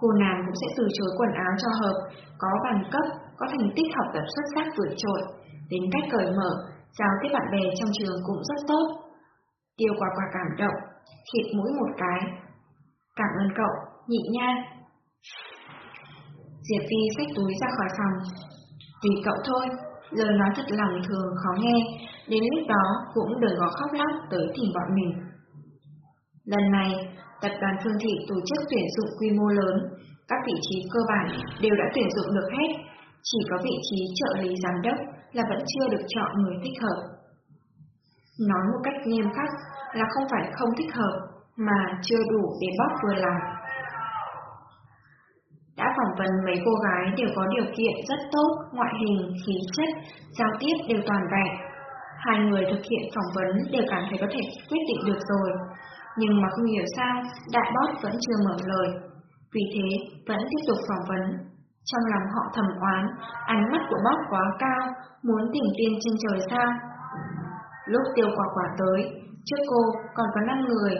Speaker 1: Cô nàng cũng sẽ từ chối quần áo cho hợp, có bằng cấp, có thành tích học tập xuất sắc vượt trội, tính cách cởi mở, giao tiếp bạn bè trong trường cũng rất tốt. Tiêu quả quả cảm động, khịt mũi một cái. Cảm ơn cậu, nhị nha. Diệp Vi xách túi ra khỏi phòng. Tùy cậu thôi, lời nói thật lòng thường khó nghe, đến lúc đó cũng đừng có khóc lóc tới tìm bọn mình. Lần này, tập đoàn Phương Thị tổ chức tuyển dụng quy mô lớn, các vị trí cơ bản đều đã tuyển dụng được hết, chỉ có vị trí trợ lý giám đốc là vẫn chưa được chọn người thích hợp. Nói một cách nghiêm khắc là không phải không thích hợp, mà chưa đủ để bóp vừa lòng. Đã phỏng vấn mấy cô gái đều có điều kiện rất tốt, ngoại hình, khí chất, giao tiếp đều toàn vẹn. Hai người thực hiện phỏng vấn đều cảm thấy có thể quyết định được rồi. Nhưng mà không hiểu sao, đại bót vẫn chưa mở lời. Vì thế, vẫn tiếp tục phỏng vấn. Trong lòng họ thầm oán, ánh mắt của bót quá cao, muốn tỉnh tiên trên trời sao. Lúc tiêu quả quả tới, trước cô còn có 5 người,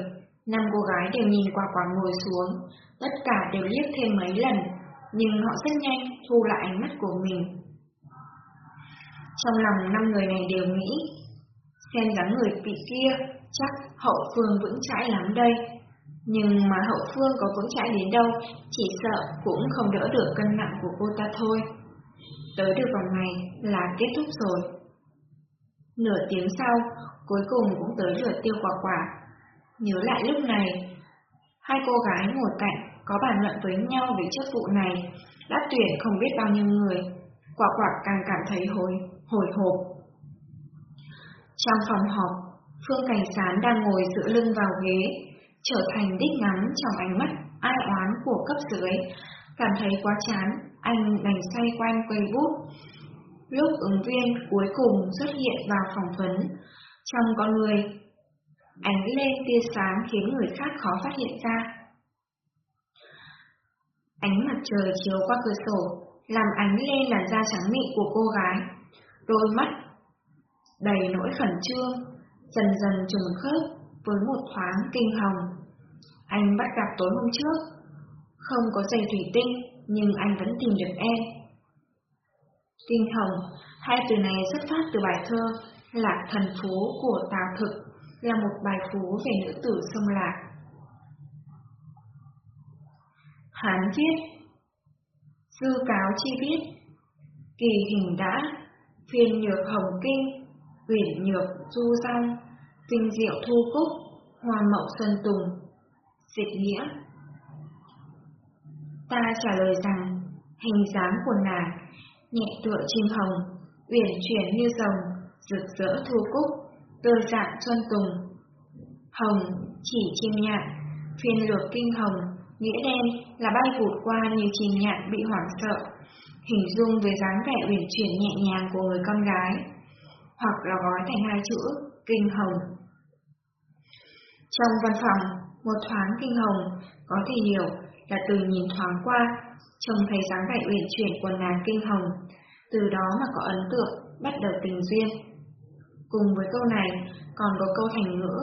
Speaker 1: năm cô gái đều nhìn quả quả ngồi xuống, tất cả đều liếc thêm mấy lần, nhưng họ rất nhanh thu lại ánh mắt của mình. Trong lòng năm người này đều nghĩ, xem dáng người vị kia, chắc hậu phương vững chãi lắm đây. Nhưng mà hậu phương có vững chãi đến đâu, chỉ sợ cũng không đỡ được cân nặng của cô ta thôi. Tới được vòng này là kết thúc rồi. Nửa tiếng sau, cuối cùng cũng tới lượt tiêu quả quả. Nhớ lại lúc này, hai cô gái ngồi cạnh có bàn luận với nhau về chức vụ này, đã tuyển không biết bao nhiêu người, quả quả càng cảm thấy hồi, hồi hộp. Trong phòng họp, Phương Cảnh Sán đang ngồi dựa lưng vào ghế, trở thành đích ngắm trong ánh mắt ai oán của cấp dưới, cảm thấy quá chán, anh đành xoay quanh quay bút. Lúc ứng viên cuối cùng xuất hiện vào phỏng vấn, trong con người, ánh lên tia sáng khiến người khác khó phát hiện ra. Ánh mặt trời chiếu qua cửa sổ, làm ánh lên làn da trắng mịn của cô gái, đôi mắt đầy nỗi khẩn trương, dần dần trùng khớp với một thoáng kinh hồng. Anh bắt gặp tối hôm trước, không có giày thủy tinh, nhưng anh vẫn tìm được em. Kinh hồng, hai từ này xuất phát từ bài thơ Lạc thần phố của Tào Thực, là một bài phú về nữ tử sông Lạc. Hán viết Dư cáo chi viết Kỳ hình đã Phiên nhược hồng kinh Uyển nhược du rong Kinh diệu thu cúc Hoa mậu xuân tùng Dịch nghĩa. Ta trả lời rằng Hình dáng của nàng Nhẹ tựa chim hồng Uyển chuyển như rồng Rực rỡ thu cúc Tươi dạng xuân tùng. Hồng chỉ chim nhạn Phiên lược kinh hồng Nghĩa đen là bay vụt qua như chim nhạn bị hoảng sợ, hình dung với dáng vẻ uyển chuyển nhẹ nhàng của người con gái, hoặc là gói thành hai chữ kinh hồng. Trong văn phòng, một thoáng kinh hồng có thể hiểu là từ nhìn thoáng qua, trông thấy dáng vẻ uyển chuyển của nàng kinh hồng, từ đó mà có ấn tượng bắt đầu tình duyên. Cùng với câu này còn có câu thành ngữ,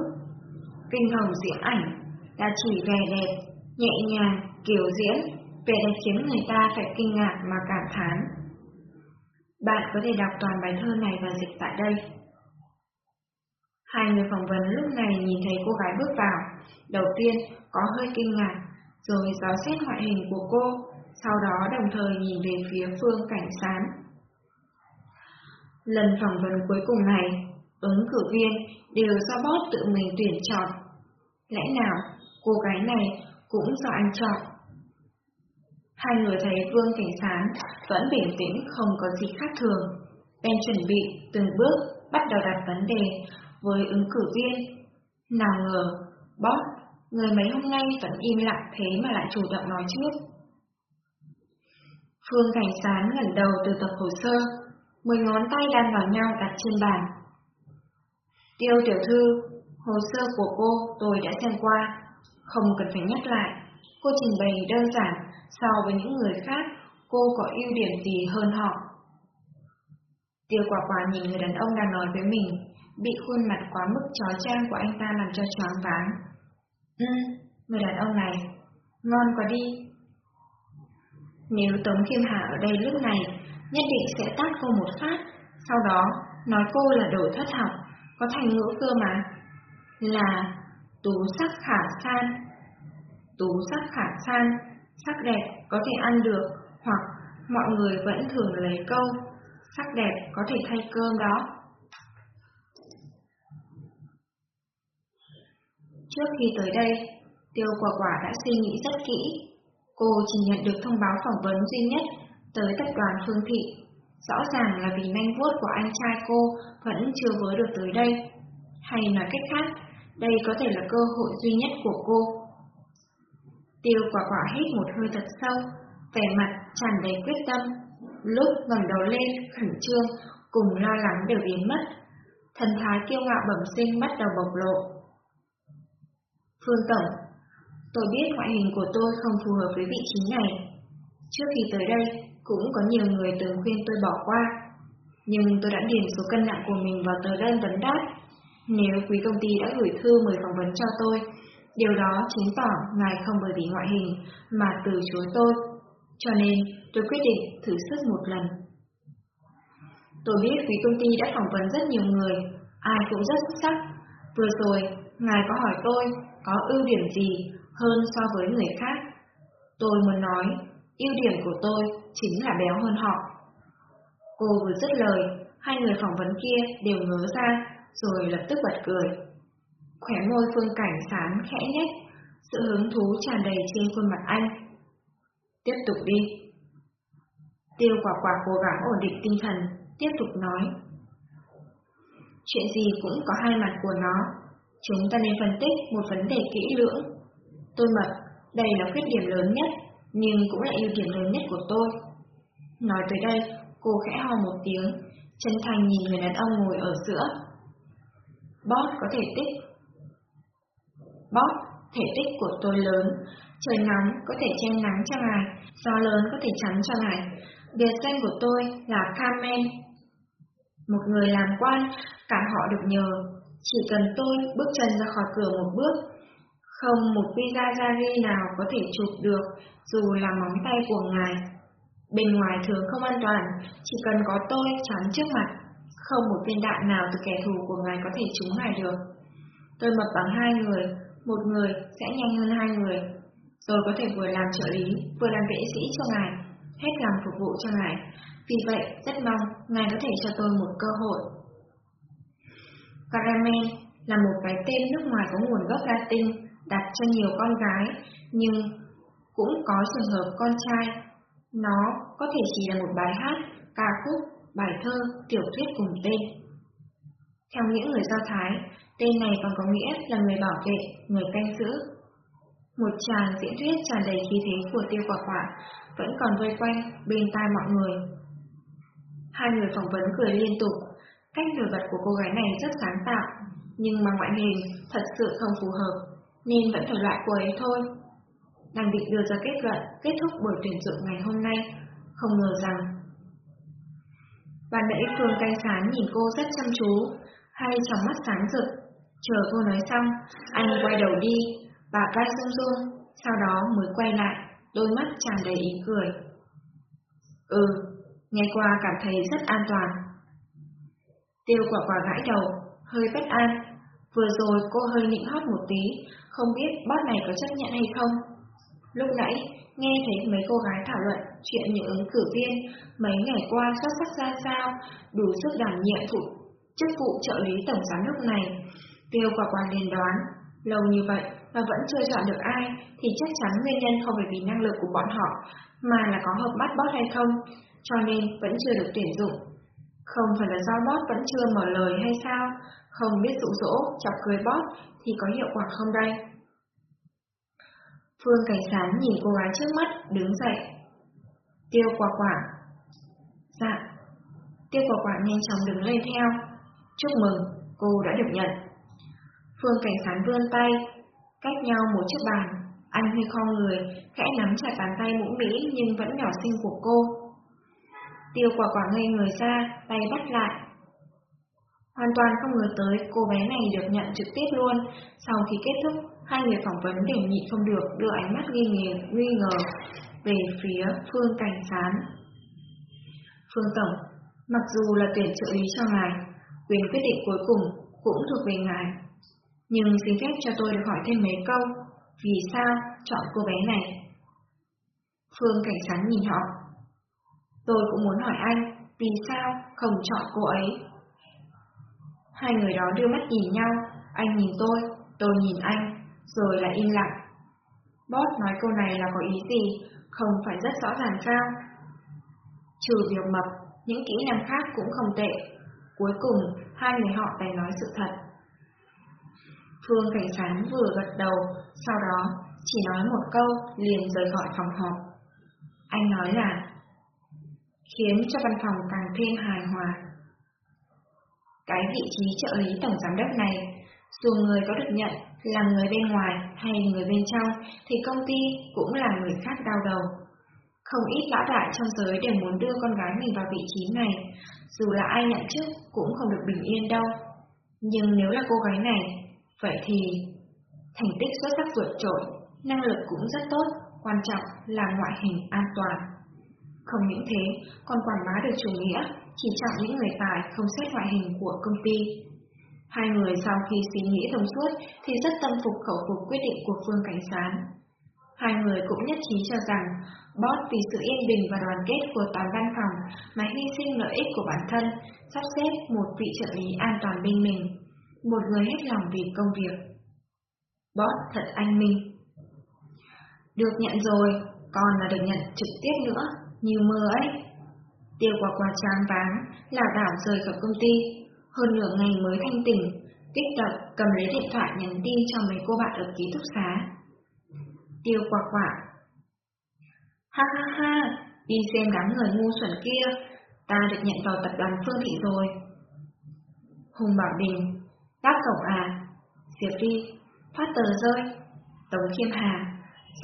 Speaker 1: kinh hồng diễn ảnh là chỉ vẻ đẹp nhẹ nhàng, kiểu diễn, vẻ đẹp khiến người ta phải kinh ngạc mà cảm thán. Bạn có thể đọc toàn bài thơ này và dịch tại đây. Hai người phỏng vấn lúc này nhìn thấy cô gái bước vào, đầu tiên có hơi kinh ngạc, rồi dò xét ngoại hình của cô, sau đó đồng thời nhìn về phía phương cảnh sán. Lần phỏng vấn cuối cùng này, ứng cử viên đều do boss tự mình tuyển chọn. Lẽ nào cô gái này cũng do anh chọn. Hai người thấy Vương Cảnh Sán vẫn bình tĩnh không có gì khác thường, bèn chuẩn bị từng bước bắt đầu đặt vấn đề với ứng cử viên. Nào ngờ, boss, người mấy hôm nay vẫn im lặng thế mà lại chủ động nói trước. Phương Cảnh Sán ngẩn đầu từ tập hồ sơ, mười ngón tay đan vào nhau đặt trên bàn. Tiêu tiểu thư, hồ sơ của cô tôi đã xem qua, không cần phải nhắc lại, cô trình bày đơn giản so với những người khác, cô có ưu điểm gì hơn họ. Tiêu quả quả nhìn người đàn ông đang nói với mình, bị khuôn mặt quá mức chó trang của anh ta làm cho choáng váng. Ừ, người đàn ông này, ngon quá đi. Nếu Tống Khiêm Hà ở đây lúc này, nhất định sẽ tát cô một phát, sau đó nói cô là đồ thất học, có thành ngữ cơ mà. Là tú sắc khả san. Tú sắc khả san, sắc đẹp có thể ăn được, hoặc mọi người vẫn thường lấy câu, sắc đẹp có thể thay cơm đó. Trước khi tới đây, Tiêu Quả Quả đã suy nghĩ rất kỹ. Cô chỉ nhận được thông báo phỏng vấn duy nhất tới tập đoàn Phương Thị. Rõ ràng là vì nanh vuốt của anh trai cô vẫn chưa với được tới đây. Hay nói cách khác, đây có thể là cơ hội duy nhất của cô. Tiêu quả quả hít một hơi thật sâu, vẻ mặt tràn đầy quyết tâm. Lúc ngẩng đầu lên, khẩn trương, cùng lo lắng đều biến mất. Thần thái kiêu ngạo bẩm sinh bắt đầu bộc lộ. Phương Tổng, tôi biết ngoại hình của tôi không phù hợp với vị trí này. Trước khi tới đây, cũng có nhiều người từng khuyên tôi bỏ qua. Nhưng tôi đã điền số cân nặng của mình vào tờ đơn vấn đáp nếu quý công ty đã gửi thư mời phỏng vấn cho tôi, điều đó chứng tỏ ngài không bởi vì ngoại hình mà từ chối tôi. Cho nên tôi quyết định thử sức một lần. Tôi biết quý công ty đã phỏng vấn rất nhiều người, ai cũng rất xuất sắc. Vừa rồi, ngài có hỏi tôi có ưu điểm gì hơn so với người khác. Tôi muốn nói, ưu điểm của tôi chính là béo hơn họ. Cô vừa dứt lời, hai người phỏng vấn kia đều ngớ ra rồi lập tức bật cười. Khỏe môi phương cảnh sáng khẽ nhếch, Sự hứng thú tràn đầy trên khuôn mặt anh. Tiếp tục đi. Tiêu quả quả cố gắng ổn định tinh thần, tiếp tục nói. Chuyện gì cũng có hai mặt của nó. Chúng ta nên phân tích một vấn đề kỹ lưỡng. Tôi mập, đây là khuyết điểm lớn nhất, nhưng cũng là ưu điểm lớn nhất của tôi. Nói tới đây, cô khẽ ho một tiếng, chân thành nhìn người đàn ông ngồi ở giữa. Boss có thể tích bóp, thể tích của tôi lớn, trời nóng có thể che nắng cho ngài, gió lớn có thể chắn cho ngài. Biệt danh của tôi là Carmen. Một người làm quan, cả họ được nhờ. Chỉ cần tôi bước chân ra khỏi cửa một bước, không một pizza Zari nào có thể chụp được, dù là móng tay của ngài. Bên ngoài thường không an toàn, chỉ cần có tôi chắn trước mặt, không một viên đạn nào từ kẻ thù của ngài có thể trúng ngài được. Tôi mập bằng hai người, một người sẽ nhanh hơn hai người. Tôi có thể vừa làm trợ lý, vừa làm vệ sĩ cho ngài, hết lòng phục vụ cho ngài. Vì vậy, rất mong ngài có thể cho tôi một cơ hội. Caramel là một cái tên nước ngoài có nguồn gốc Latin, đặt cho nhiều con gái, nhưng cũng có trường hợp con trai. Nó có thể chỉ là một bài hát, ca khúc, bài thơ, tiểu thuyết cùng tên. Theo những người Do Thái, tên này còn có nghĩa là người bảo vệ, người canh giữ. Một tràng diễn thuyết tràn đầy khí thế của tiêu quả quả vẫn còn vây quanh bên tai mọi người. Hai người phỏng vấn cười liên tục, cách nổi bật của cô gái này rất sáng tạo, nhưng mà ngoại hình thật sự không phù hợp, nên vẫn phải loại cô ấy thôi. Đang định đưa ra kết luận kết thúc buổi tuyển dụng ngày hôm nay, không ngờ rằng Ban nãy Phương canh sáng nhìn cô rất chăm chú, hay trong mắt sáng rực. Chờ cô nói xong, anh quay đầu đi, bà vai rung rung, sau đó mới quay lại, đôi mắt tràn đầy ý cười. Ừ, nghe qua cảm thấy rất an toàn. Tiêu quả quả gãi đầu, hơi bất an. Vừa rồi cô hơi nịnh hót một tí, không biết bác này có chấp nhận hay không. Lúc nãy, nghe thấy mấy cô gái thảo luận chuyện những ứng cử viên mấy ngày qua xuất sắc ra sao, đủ sức đảm nhiệm thủ chức vụ trợ lý tổng giám đốc này. Tiêu quả quả liền đoán, lâu như vậy mà vẫn chưa chọn được ai thì chắc chắn nguyên nhân không phải vì năng lực của bọn họ, mà là có hợp mắt bót hay không, cho nên vẫn chưa được tuyển dụng. Không phải là do bót vẫn chưa mở lời hay sao, không biết dụ dỗ, chọc cười bót thì có hiệu quả không đây? Phương Cảnh Sán nhìn cô gái trước mắt, đứng dậy. Tiêu quả quả. Dạ. Tiêu quả quả nhanh chóng đứng lên theo. Chúc mừng, cô đã được nhận. Phương Cảnh Sán vươn tay, cách nhau một chiếc bàn. Anh hơi khom người, khẽ nắm chặt bàn tay mũm mỹ nhưng vẫn nhỏ xinh của cô. Tiêu quả quả ngây người ra, tay bắt lại. Hoàn toàn không ngờ tới cô bé này được nhận trực tiếp luôn. Sau khi kết thúc, hai người phỏng vấn đều nhịn không được đưa ánh mắt nghi ngờ, nghi ngờ về phía Phương Cảnh Sán. Phương Tổng, mặc dù là tuyển trợ lý cho ngài, quyền quyết định cuối cùng cũng thuộc về ngài. Nhưng xin phép cho tôi được hỏi thêm mấy câu, vì sao chọn cô bé này? Phương Cảnh Sán nhìn họ. Tôi cũng muốn hỏi anh, vì sao không chọn cô ấy? Hai người đó đưa mắt nhìn nhau, anh nhìn tôi, tôi nhìn anh, rồi lại im lặng. Boss nói câu này là có ý gì, không phải rất rõ ràng sao? Trừ việc mập, những kỹ năng khác cũng không tệ. Cuối cùng, hai người họ bèn nói sự thật. Phương Cảnh Sán vừa gật đầu, sau đó chỉ nói một câu liền rời khỏi phòng họp. Anh nói là khiến cho văn phòng càng thêm hài hòa. Cái vị trí trợ lý tổng giám đốc này, dù người có được nhận là người bên ngoài hay người bên trong thì công ty cũng là người khác đau đầu. Không ít lão đại trong giới đều muốn đưa con gái mình vào vị trí này, dù là ai nhận chức cũng không được bình yên đâu. Nhưng nếu là cô gái này, vậy thì thành tích xuất sắc vượt trội, năng lực cũng rất tốt, quan trọng là ngoại hình an toàn. Không những thế, còn quảng bá được chủ nghĩa, chỉ trọng những người tài không xét ngoại hình của công ty. Hai người sau khi suy nghĩ thông suốt thì rất tâm phục khẩu phục quyết định của Phương Cảnh Sán. Hai người cũng nhất trí cho rằng, boss vì sự yên bình và đoàn kết của toàn văn phòng mà hy sinh lợi ích của bản thân, sắp xếp một vị trợ lý an toàn bên mình, một người hết lòng vì công việc. Boss thật anh minh. Được nhận rồi, còn là được nhận trực tiếp nữa, như mơ ấy. Tiêu quả quả tráng váng, lảo đảo rời khỏi công ty, hơn nửa ngày mới thanh tỉnh, kích động cầm lấy điện thoại nhắn tin cho mấy cô bạn ở ký túc xá. Tiêu quả quả. Ha ha ha, đi xem đám người ngu xuẩn kia, ta được nhận vào tập đoàn Phương Thị rồi. Hùng Bảo Đình, các cậu à, Diệp đi, phát tờ rơi, Tống Khiêm Hà,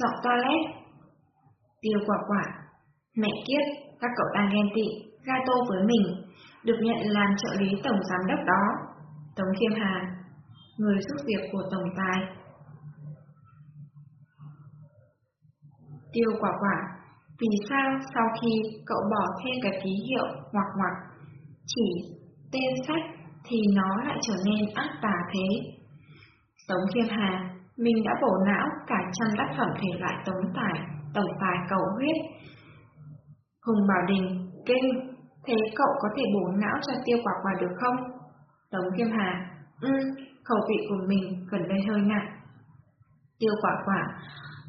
Speaker 1: dọn toilet. Tiêu quả quả, mẹ kiếp, các cậu đang ghen tị, gato với mình, được nhận làm trợ lý tổng giám đốc đó. Tống Khiêm Hà, người giúp việc của tổng tài. Tiêu quả quả, vì sao sau khi cậu bỏ thêm cái ký hiệu hoặc hoặc chỉ tên sách thì nó lại trở nên ác tà thế? Tống Khiêm Hà, mình đã bổ não cả trăm tác phẩm thể loại tống tài, tổng tài cầu huyết. Hùng Bảo Đình, kinh, thế cậu có thể bổ não cho tiêu quả quả được không? Tống Khiêm Hà, ừ, khẩu vị của mình gần đây hơi nặng. Tiêu quả quả,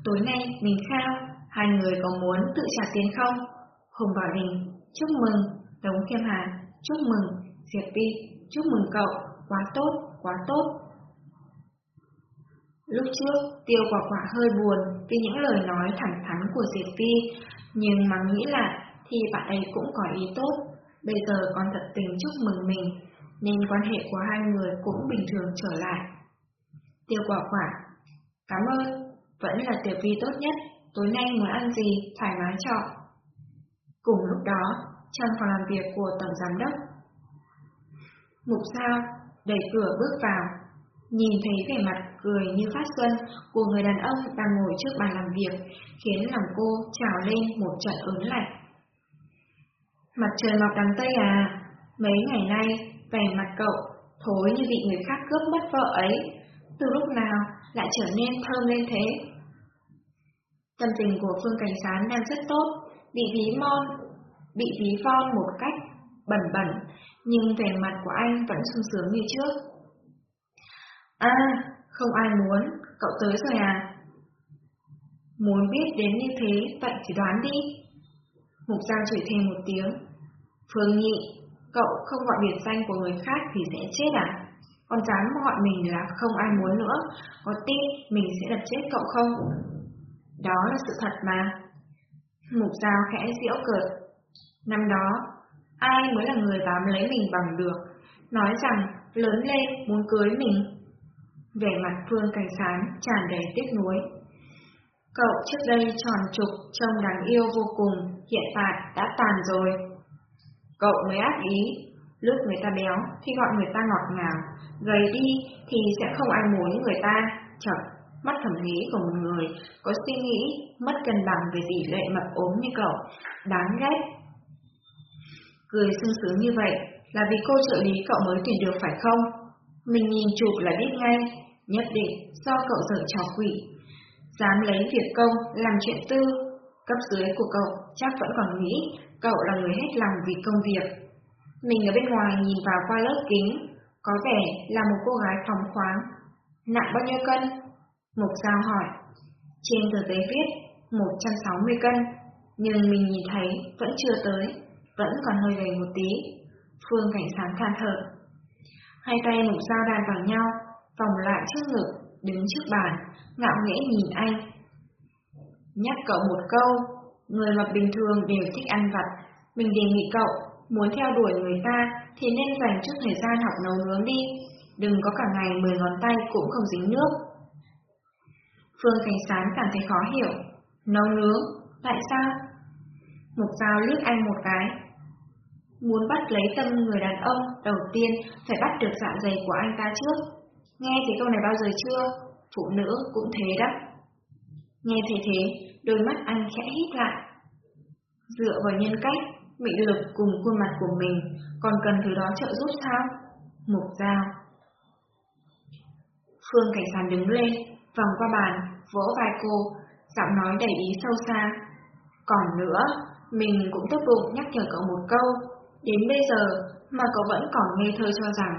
Speaker 1: tối nay mình khao, hai người có muốn tự trả tiền không? Hùng Bảo Đình, chúc mừng, Tống Khiêm Hà, chúc mừng, Diệp Vi, chúc mừng cậu, quá tốt, quá tốt. Lúc trước, tiêu quả quả hơi buồn vì những lời nói thẳng thắn của Diệp Vi, nhưng mà nghĩ lại thì bạn ấy cũng có ý tốt. Bây giờ còn thật tình chúc mừng mình, nên quan hệ của hai người cũng bình thường trở lại. Tiêu quả quả, cảm ơn, vẫn là Tiểu Vi tốt nhất, tối nay muốn ăn gì, thoải mái chọn. Cùng lúc đó, trong phòng làm việc của Tổng Giám Đốc, Mục Sao đẩy cửa bước vào, nhìn thấy vẻ mặt cười như phát xuân của người đàn ông đang ngồi trước bàn làm việc, khiến lòng cô trào lên một trận ớn lạnh. Mặt trời mọc đằng Tây à, mấy ngày nay, vẻ mặt cậu thối như bị người khác cướp mất vợ ấy, từ lúc nào lại trở nên thơm lên thế? Tâm tình của Phương Cảnh Sán đang rất tốt, bị ví mon, bị ví von một cách bẩn bẩn, nhưng vẻ mặt của anh vẫn sung sướng như trước. À, không ai muốn, cậu tới rồi à? Muốn biết đến như thế, vậy thì đoán đi. Mục Giang chửi thêm một tiếng. Phương Nhị, cậu không gọi biệt danh của người khác thì sẽ chết à? Còn dám gọi mình là không ai muốn nữa, có tin mình sẽ đập chết cậu không? Đó là sự thật mà. Mục Giao khẽ diễu cợt. Năm đó, ai mới là người bám lấy mình bằng được, nói rằng lớn lên muốn cưới mình vẻ mặt Phương Cảnh Sán tràn đầy tiếc nuối. Cậu trước đây tròn trục trông đáng yêu vô cùng, hiện tại đã tàn rồi. Cậu mới ác ý, lúc người ta béo thì gọi người ta ngọt ngào, gầy đi thì sẽ không ai muốn người ta Chật, mắt thẩm mỹ của một người có suy nghĩ mất cân bằng về tỷ lệ mập ốm như cậu, đáng ghét. Cười sung sướng như vậy là vì cô trợ lý cậu mới tuyển được phải không? Mình nhìn chụp là biết ngay, nhất định do cậu dở trò quỷ. Dám lấy việc công làm chuyện tư, cấp dưới của cậu chắc vẫn còn nghĩ cậu là người hết lòng vì công việc. Mình ở bên ngoài nhìn vào qua lớp kính, có vẻ là một cô gái phóng khoáng. Nặng bao nhiêu cân? Mục Giao hỏi. Trên tờ giấy viết 160 cân, nhưng mình nhìn thấy vẫn chưa tới, vẫn còn hơi gầy một tí. Phương Cảnh Sáng than thở. Hai tay Mục dao đan vào nhau, vòng lại trước ngực, đứng trước bàn, ngạo nghễ nhìn anh. Nhắc cậu một câu, người mập bình thường đều thích ăn vặt, mình đề nghị cậu, muốn theo đuổi người ta thì nên dành chút thời gian học nấu nướng đi, đừng có cả ngày mười ngón tay cũng không dính nước. Phương cảnh Sán cảm thấy khó hiểu, nấu nướng, tại sao? Mục Giao liếc anh một cái. Muốn bắt lấy tâm người đàn ông, đầu tiên phải bắt được dạ dày của anh ta trước. Nghe thấy câu này bao giờ chưa? Phụ nữ cũng thế đó. Nghe thấy thế, đôi mắt anh khẽ hít lại. Dựa vào nhân cách, mị lực cùng khuôn mặt của mình, còn cần thứ đó trợ giúp sao? Mục dao. Phương Cảnh sàn đứng lên, vòng qua bàn, vỗ vai cô, giọng nói đầy ý sâu xa. Còn nữa, mình cũng tốt bụng nhắc nhở cậu một câu, đến bây giờ mà cậu vẫn còn ngây thơ cho rằng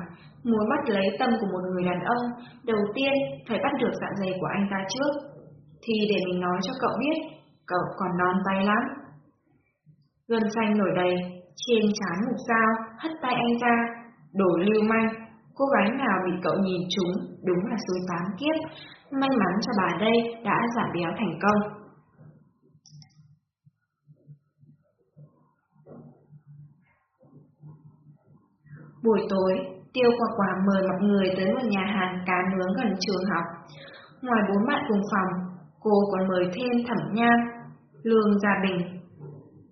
Speaker 1: Muốn bắt lấy tâm của một người đàn ông, đầu tiên phải bắt được dạ dày của anh ta trước. thì để mình nói cho cậu biết, cậu còn non tay lắm. Gân xanh nổi đầy, trên trán mục dao, hất tay anh ra, đổ lưu manh. Cô gái nào bị cậu nhìn trúng, đúng là số tám kiếp. May mắn cho bà đây đã giảm béo thành công. Buổi tối, Tiêu Quả Quả mời mọi người tới một nhà hàng cá nướng gần trường học. Ngoài bốn bạn cùng phòng, cô còn mời thêm Thẩm Nham, Lương Gia Bình.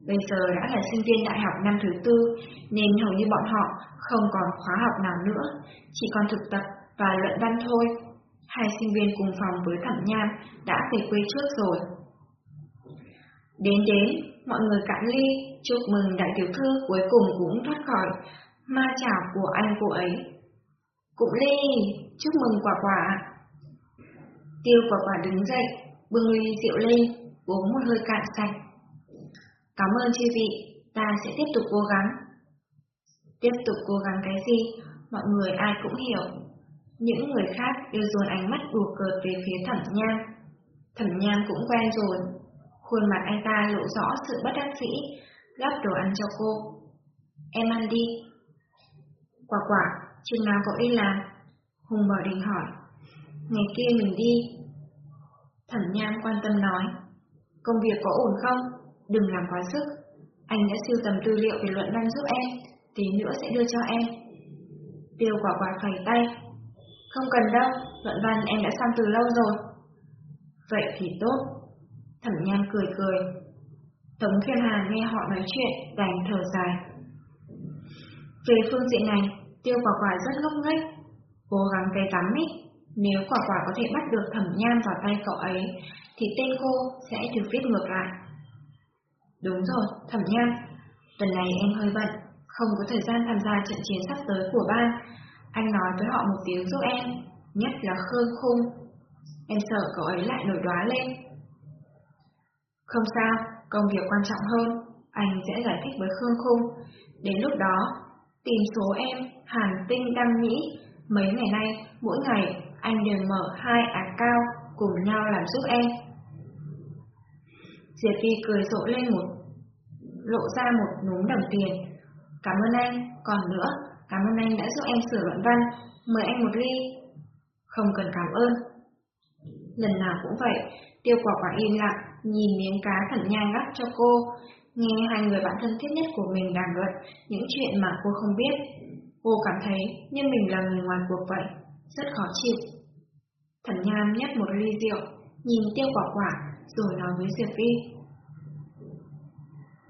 Speaker 1: Bây giờ đã là sinh viên đại học năm thứ tư, nên hầu như bọn họ không còn khóa học nào nữa, chỉ còn thực tập và luận văn thôi. Hai sinh viên cùng phòng với Thẩm Nham đã về quê trước rồi. Đến đến, mọi người cạn ly, chúc mừng đại tiểu thư cuối cùng cũng thoát khỏi ma chảo của anh cô ấy. Cũng ly, chúc mừng quả quả. Tiêu quả quả đứng dậy, bưng ly rượu lên, uống một hơi cạn sạch. Cảm ơn chư vị, ta sẽ tiếp tục cố gắng. Tiếp tục cố gắng cái gì, mọi người ai cũng hiểu. Những người khác đều dồn ánh mắt đùa cợt về phía thẩm nham. Thẩm nham cũng quen rồi. Khuôn mặt anh ta lộ rõ sự bất đắc dĩ, gắp đồ ăn cho cô. Em ăn đi. Quả quả, chừng nào cậu đi làm? Hùng Bảo Đình hỏi. Ngày kia mình đi. Thẩm Nham quan tâm nói. Công việc có ổn không? Đừng làm quá sức. Anh đã siêu tầm tư liệu về luận văn giúp em, tí nữa sẽ đưa cho em. Tiêu quả quả phẩy tay. Không cần đâu, luận văn em đã xong từ lâu rồi. Vậy thì tốt. Thẩm Nham cười cười. Tống Thiên Hà nghe họ nói chuyện, đành thở dài. Về phương diện này, Tiêu quả quả rất ngốc nghếch, cố gắng cái tắm ý. Nếu quả quả có thể bắt được thẩm nham vào tay cậu ấy, thì tên cô sẽ được viết ngược lại. Đúng rồi, thẩm nham, tuần này em hơi bận, không có thời gian tham gia trận chiến sắp tới của ban. Anh nói với họ một tiếng giúp em, nhất là Khương Khung. Em sợ cậu ấy lại nổi đoá lên. Không sao, công việc quan trọng hơn, anh sẽ giải thích với Khương Khung. Đến lúc đó, Tìm số em, Hàn Tinh Đăng Nhĩ, mấy ngày nay, mỗi ngày anh đều mở hai ạc cao cùng nhau làm giúp em. Diệp Vy cười rộ lên một, lộ ra một núm đồng tiền. Cảm ơn anh, còn nữa, cảm ơn anh đã giúp em sửa luận văn, mời anh một ly. Không cần cảm ơn. Lần nào cũng vậy, tiêu quả quả im lặng, nhìn miếng cá thần nhang gắp cho cô, Nghe hai người bạn thân thiết nhất của mình đàm luận những chuyện mà cô không biết, cô cảm thấy như mình là người ngoài cuộc vậy, rất khó chịu. Thẩm Nham nhấp một ly rượu, nhìn tiêu quả quả, rồi nói với Diệp Vi.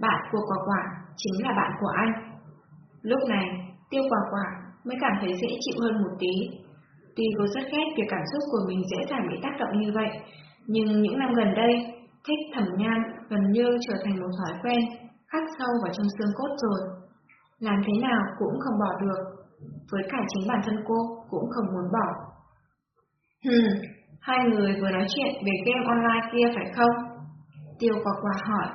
Speaker 1: Bạn của quả quả chính là bạn của anh. Lúc này, tiêu quả quả mới cảm thấy dễ chịu hơn một tí. Tuy cô rất ghét việc cảm xúc của mình dễ dàng bị tác động như vậy, nhưng những năm gần đây, thích thẩm Nham gần như trở thành một thói quen, khắc sâu vào trong xương cốt rồi. Làm thế nào cũng không bỏ được, với cả chính bản thân cô cũng không muốn bỏ. Hừm, hai người vừa nói chuyện về game online kia phải không? Tiêu quả quả hỏi.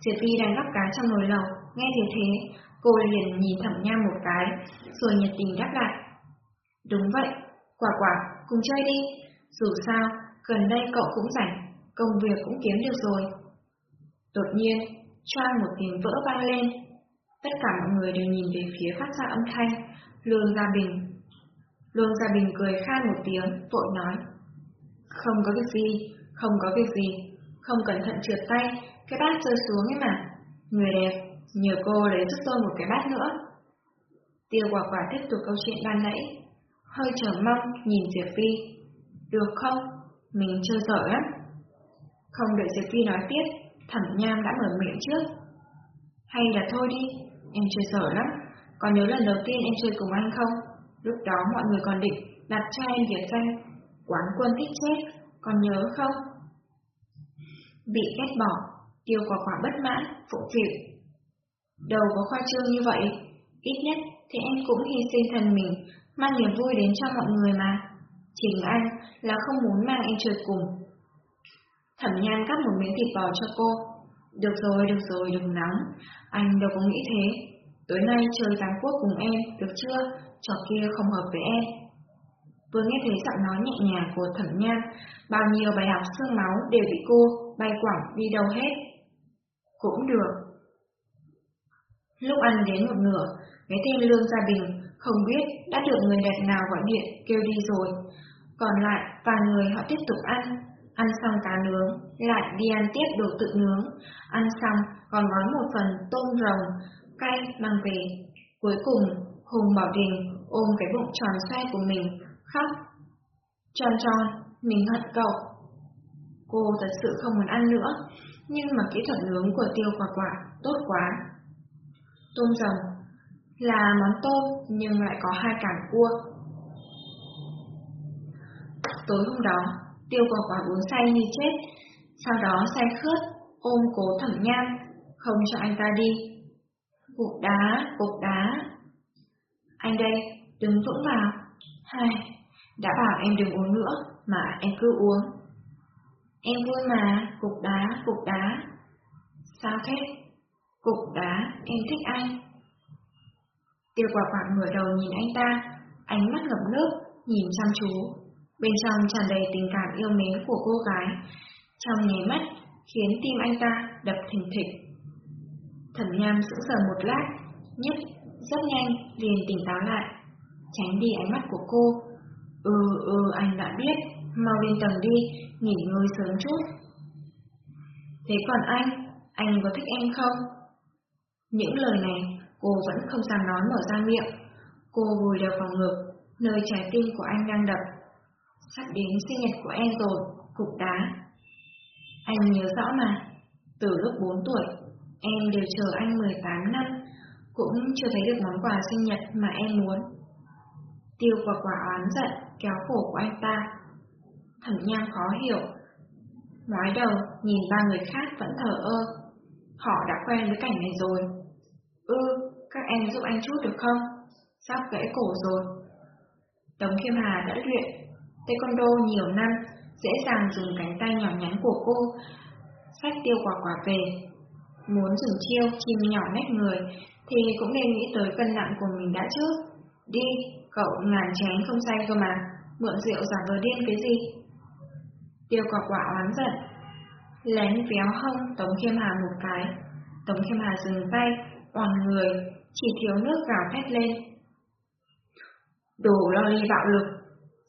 Speaker 1: Diệp Vi đang gắp cá trong nồi lẩu, nghe thế thế, cô liền nhìn thẩm nham một cái, rồi nhiệt tình đáp lại. Đúng vậy, quả quả, cùng chơi đi, dù sao, gần đây cậu cũng rảnh, công việc cũng kiếm được rồi. Đột nhiên, choang một tiếng vỡ vang lên. Tất cả mọi người đều nhìn về phía phát ra âm thanh, Lương Gia Bình. Lương Gia Bình cười khan một tiếng, vội nói. Không có việc gì, không có việc gì, không cẩn thận trượt tay, cái bát rơi xuống ấy mà. Người đẹp, nhờ cô lấy giúp tôi một cái bát nữa. Tiêu quả quả tiếp tục câu chuyện ban nãy, hơi chờ mong nhìn Diệp Phi. Được không? Mình chơi giỏi lắm. Không đợi Diệp Phi nói tiếp, thẩm nham đã mở miệng trước. Hay là thôi đi, em chơi dở lắm. Còn nhớ lần đầu tiên em chơi cùng anh không? Lúc đó mọi người còn định đặt cho em biệt danh quán quân thích chết, còn nhớ không? Bị ghét bỏ, tiêu quả quả bất mãn, phụ phịu. đầu có khoa trương như vậy, ít nhất thì em cũng hy sinh thân mình, mang niềm vui đến cho mọi người mà. Chính anh là không muốn mang em chơi cùng, Thẩm nhan cắt một miếng thịt bò cho cô. Được rồi, được rồi, đừng nóng. Anh đâu có nghĩ thế. Tối nay chơi giáng quốc cùng em, được chưa? Trò kia không hợp với em. Vừa nghe thấy giọng nói nhẹ nhàng của thẩm nhan, bao nhiêu bài học xương máu đều bị cô bay quảng đi đâu hết. Cũng được. Lúc ăn đến một nửa, cái tên Lương Gia Bình không biết đã được người đẹp nào gọi điện kêu đi rồi. Còn lại, vài người họ tiếp tục ăn, ăn xong cá nướng, lại đi ăn tiếp đồ tự nướng, ăn xong còn gói một phần tôm rồng, cay mang về. Cuối cùng, Hùng Bảo Đình ôm cái bụng tròn xoay của mình, khóc. Tròn tròn, mình hận cậu. Cô thật sự không muốn ăn nữa, nhưng mà kỹ thuật nướng của tiêu quả quả tốt quá. Tôm rồng là món tôm nhưng lại có hai cảng cua. Tối hôm đó, tiêu quả quả uống say như chết, sau đó say khướt, ôm cố thẩm nham, không cho anh ta đi. Cục đá, cục đá. Anh đây, đứng vững vào. Hai, đã bảo em đừng uống nữa, mà em cứ uống. Em vui mà, cục đá, cục đá. Sao thế? Cục đá, em thích anh. Tiêu quả quả ngửa đầu nhìn anh ta, ánh mắt ngập nước, nhìn chăm chú. Bên trong tràn đầy tình cảm yêu mến của cô gái, trong nháy mắt khiến tim anh ta đập thình thịch. Thẩm Nham sững sờ một lát, nhất rất nhanh liền tỉnh táo lại, tránh đi ánh mắt của cô. Ừ ừ anh đã biết, mau lên tầng đi, nghỉ ngơi sớm chút. Thế còn anh, anh có thích em không? Những lời này cô vẫn không dám nói mở ra miệng. Cô vùi đầu vào ngực, nơi trái tim của anh đang đập. Sắp đến sinh nhật của em rồi, cục đá. Anh nhớ rõ mà, từ lúc 4 tuổi, em đều chờ anh 18 năm, cũng chưa thấy được món quà sinh nhật mà em muốn. Tiêu quả quả oán giận, kéo cổ của anh ta. Thẩm nhang khó hiểu. ngoái đầu, nhìn ba người khác vẫn thở ơ. Họ đã quen với cảnh này rồi. Ừ, các em giúp anh chút được không? Sắp gãy cổ rồi. Tống Khiêm Hà đã luyện taekwondo nhiều năm, dễ dàng dùng cánh tay nhỏ nhắn của cô, sách tiêu quả quả về. Muốn dùng chiêu chim nhỏ nách người thì cũng nên nghĩ tới cân nặng của mình đã trước. Đi, cậu ngàn chén không say cơ mà, mượn rượu giả vờ điên cái gì? Tiêu quả quả oán giận, lén véo hông Tống Khiêm Hà một cái. Tống Khiêm Hà dừng tay, oàn người, chỉ thiếu nước gào thét lên. Đồ lo ly bạo lực,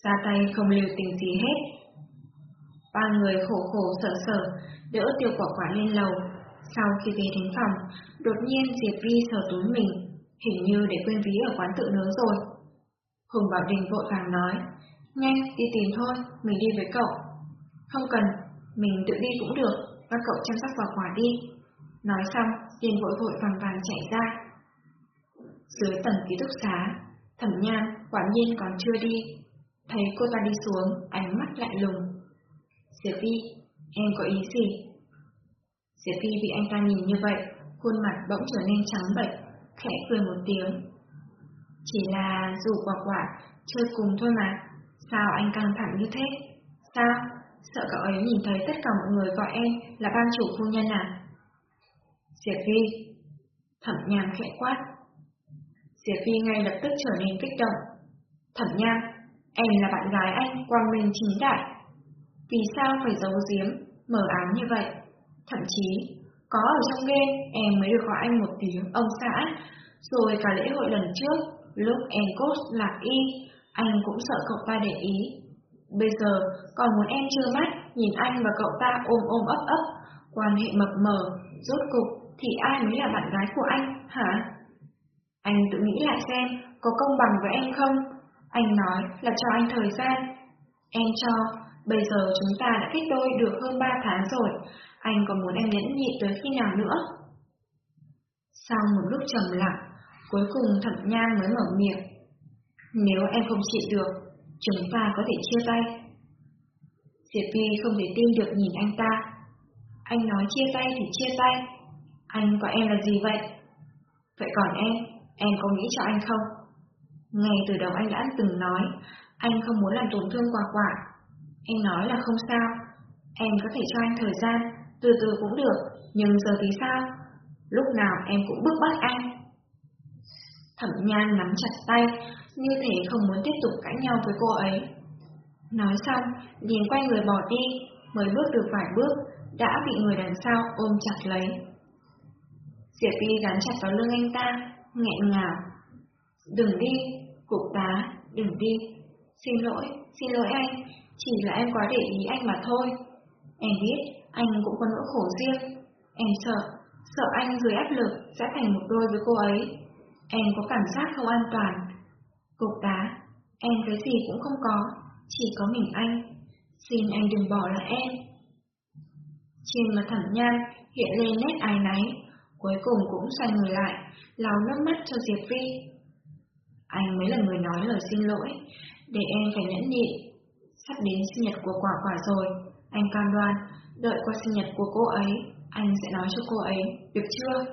Speaker 1: ra tay không lưu tình gì hết. Ba người khổ khổ sợ sợ, đỡ tiêu quả quả lên lầu. Sau khi về đến phòng, đột nhiên Diệp Vi sờ túi mình, hình như để quên ví ở quán tự nướng rồi. Hùng Bảo Đình vội vàng nói, nhanh đi tìm thôi, mình đi với cậu. Không cần, mình tự đi cũng được, các cậu chăm sóc quả quả đi. Nói xong, liền vội vội vàng vàng chạy ra. Dưới tầng ký túc xá, thẩm nhan quả nhiên còn chưa đi. Thấy cô ta đi xuống, ánh mắt lại lùng. Diệp Vi, em có ý gì? Diệp Vi bị anh ta nhìn như vậy, khuôn mặt bỗng trở nên trắng bệch, khẽ cười một tiếng. Chỉ là dù quả quả, chơi cùng thôi mà, sao anh căng thẳng như thế? Sao? Sợ cậu ấy nhìn thấy tất cả mọi người gọi em là ban chủ phu nhân à? Diệp Vi Thẩm nham khẽ quát Diệp Vi ngay lập tức trở nên kích động Thẩm nham Em là bạn gái anh quang minh chính đại. Vì sao phải giấu giếm Mở ám như vậy? Thậm chí Có ở trong game em mới được gọi anh một tiếng ông xã. Rồi cả lễ hội lần trước Lúc em cốt lạc y Anh cũng sợ cậu ta để ý. Bây giờ còn muốn em trơ mắt Nhìn anh và cậu ta ôm ôm ấp ấp Quan hệ mập mờ. Rốt cục thì ai mới là bạn gái của anh, hả? Anh tự nghĩ lại xem, có công bằng với em không? Anh nói là cho anh thời gian. Em cho, bây giờ chúng ta đã kết đôi được hơn 3 tháng rồi, anh còn muốn em nhẫn nhịn tới khi nào nữa? Sau một lúc trầm lặng, cuối cùng thẩm nhang mới mở miệng. Nếu em không chịu được, chúng ta có thể chia tay. Diệp Vi không thể tin được nhìn anh ta. Anh nói chia tay thì chia tay, anh và em là gì vậy? Vậy còn em, em có nghĩ cho anh không? Ngay từ đầu anh đã từng nói, anh không muốn làm tổn thương quả quả. Em nói là không sao, em có thể cho anh thời gian, từ từ cũng được, nhưng giờ thì sao? Lúc nào em cũng bức bách anh. Thẩm nhan nắm chặt tay, như thế không muốn tiếp tục cãi nhau với cô ấy. Nói xong, nhìn quay người bỏ đi, mới bước được vài bước, đã bị người đằng sau ôm chặt lấy. Diệp Vi gắn chặt vào lưng anh ta, nghẹn ngào. Đừng đi, cục tá đừng đi. Xin lỗi, xin lỗi anh, chỉ là em quá để ý anh mà thôi. Em biết, anh cũng có nỗi khổ riêng. Em sợ, sợ anh dưới áp lực sẽ thành một đôi với cô ấy. Em có cảm giác không an toàn. Cục tá em cái gì cũng không có, chỉ có mình anh. Xin anh đừng bỏ lại em. Trên mặt thẩm nhan hiện lên nét ai náy, cuối cùng cũng xoay người lại, lau nước mắt cho Diệp Vi. Anh mới là người nói lời xin lỗi, để em phải nhẫn nhịn. Sắp đến sinh nhật của quả quả rồi, anh cam đoan, đợi qua sinh nhật của cô ấy, anh sẽ nói cho cô ấy, được chưa?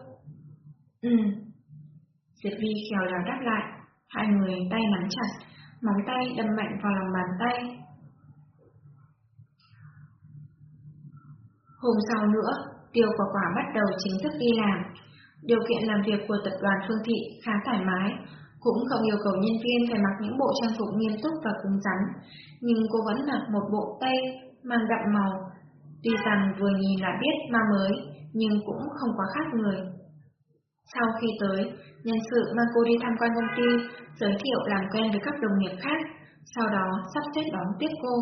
Speaker 1: Ừ. Diệp Vi khéo léo đáp lại, hai người tay nắm chặt, móng tay đâm mạnh vào lòng bàn tay. Hôm sau nữa, Tiêu Quả Quả bắt đầu chính thức đi làm. Điều kiện làm việc của tập đoàn Phương Thị khá thoải mái, cũng không yêu cầu nhân viên phải mặc những bộ trang phục nghiêm túc và cứng rắn, nhưng cô vẫn mặc một bộ tây mang đậm màu. Tuy rằng vừa nhìn là biết ma mới, nhưng cũng không quá khác người. Sau khi tới, nhân sự mang cô đi tham quan công ty, giới thiệu làm quen với các đồng nghiệp khác, sau đó sắp xếp đón tiếp cô.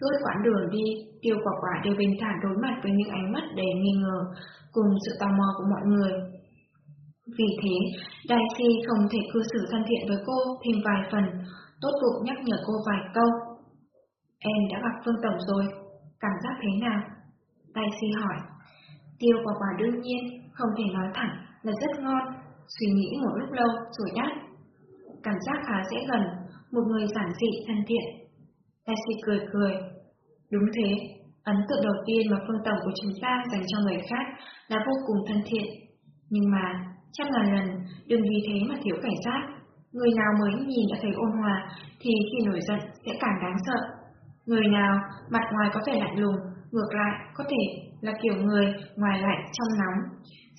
Speaker 1: Suốt quãng đường đi, tiêu quả quả đều bình thản đối mặt với những ánh mắt đầy nghi ngờ, cùng sự tò mò của mọi người. Vì thế, Daisy không thể cư xử thân thiện với cô thêm vài phần, tốt bụng nhắc nhở cô vài câu. Em đã gặp Phương Tổng rồi, cảm giác thế nào? Daisy hỏi. Tiêu quả quả đương nhiên, không thể nói thẳng là rất ngon, suy nghĩ một lúc lâu rồi đáp. Cảm giác khá dễ gần, một người giản dị thân thiện. Daisy cười cười. Đúng thế, ấn tượng đầu tiên mà Phương Tổng của chúng ta dành cho người khác là vô cùng thân thiện. Nhưng mà, trăm ngàn lần, đừng vì thế mà thiếu cảnh giác. Người nào mới nhìn đã thấy ôn hòa, thì khi nổi giận sẽ càng đáng sợ. Người nào mặt ngoài có vẻ lạnh lùng, ngược lại có thể là kiểu người ngoài lạnh trong nóng,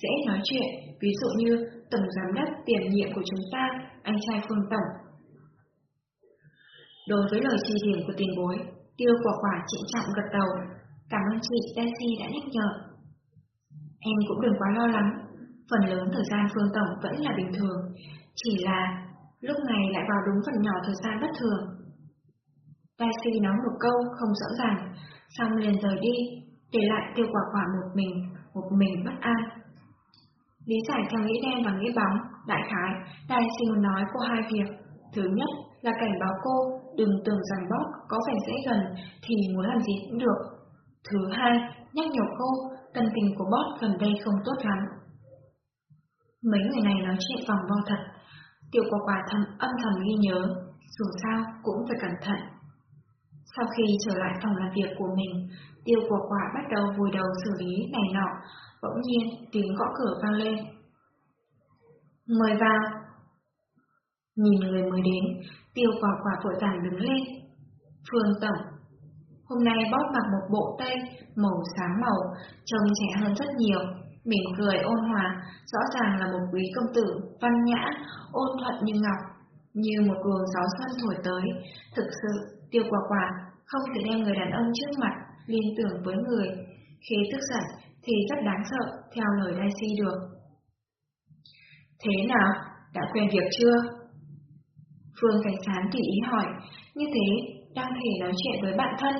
Speaker 1: dễ nói chuyện, ví dụ như Tổng Giám đốc tiền nhiệm của chúng ta, anh trai Phương Tổng. Đối với lời chỉ điểm của tiền bối, tiêu quả quả trịnh trọng gật đầu, cảm ơn chị Daisy đã nhắc nhở. Em cũng đừng quá lo lắng, phần lớn thời gian Phương Tổng vẫn là bình thường, chỉ là lúc này lại vào đúng phần nhỏ thời gian bất thường. Daisy nói một câu không rõ ràng, xong liền rời đi, để lại tiêu quả quả một mình, một mình bất an. Lý giải theo nghĩ đen và nghĩ bóng, đại khái, Daisy muốn nói cô hai việc. Thứ nhất là cảnh báo cô đừng tưởng rằng bóp có vẻ dễ gần thì muốn làm gì cũng được. Thứ hai, nhắc nhở cô tâm tình của bóp gần đây không tốt lắm. Mấy người này nói chuyện vòng vo thật, tiểu quả quả thầm âm thầm ghi nhớ, dù sao cũng phải cẩn thận. Sau khi trở lại phòng làm việc của mình, tiêu quả quả bắt đầu vùi đầu xử lý này nọ, bỗng nhiên tiếng gõ cửa vang lên. Mời vào. Nhìn người mới đến, tiêu quả quả vội vàng đứng lên. Phương Tổng. Hôm nay bóp mặc một bộ tây màu sáng màu, trông trẻ hơn rất nhiều, mỉm cười ôn hòa, rõ ràng là một quý công tử, văn nhã, ôn thuận như ngọc, như một luồng gió xuân thổi tới. Thực sự, tiêu quả quả không thể đem người đàn ông trước mặt liên tưởng với người. Khi tức giận thì rất đáng sợ, theo lời Daisy được. Thế nào? Đã quen việc chưa? Phương Cảnh Sán tùy ý hỏi, như thế đang thể nói chuyện với bạn thân,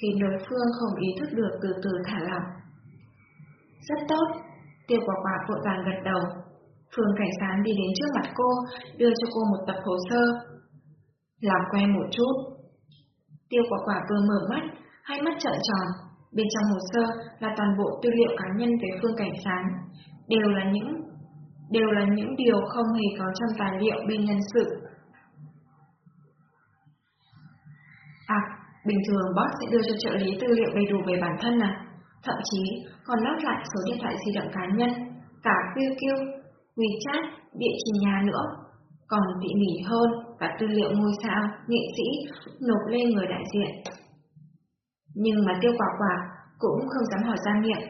Speaker 1: khi đối phương không ý thức được từ từ thả lỏng. Rất tốt, tiêu quả quả vội vàng gật đầu. Phương Cảnh Sán đi đến trước mặt cô, đưa cho cô một tập hồ sơ. Làm quen một chút. Tiêu quả quả vừa mở mắt, hai mắt trợn tròn. Bên trong hồ sơ là toàn bộ tư liệu cá nhân về Phương Cảnh Sán. Đều là những đều là những điều không hề có trong tài liệu bên nhân sự. À, bình thường boss sẽ đưa cho trợ lý tư liệu đầy đủ về bản thân à? Thậm chí còn lót lại số điện thoại di động cá nhân, cả QQ, WeChat, địa chỉ nhà nữa. Còn tỉ mỉ hơn và tư liệu ngôi sao, nghệ sĩ nộp lên người đại diện. Nhưng mà tiêu quả quả cũng không dám hỏi ra miệng.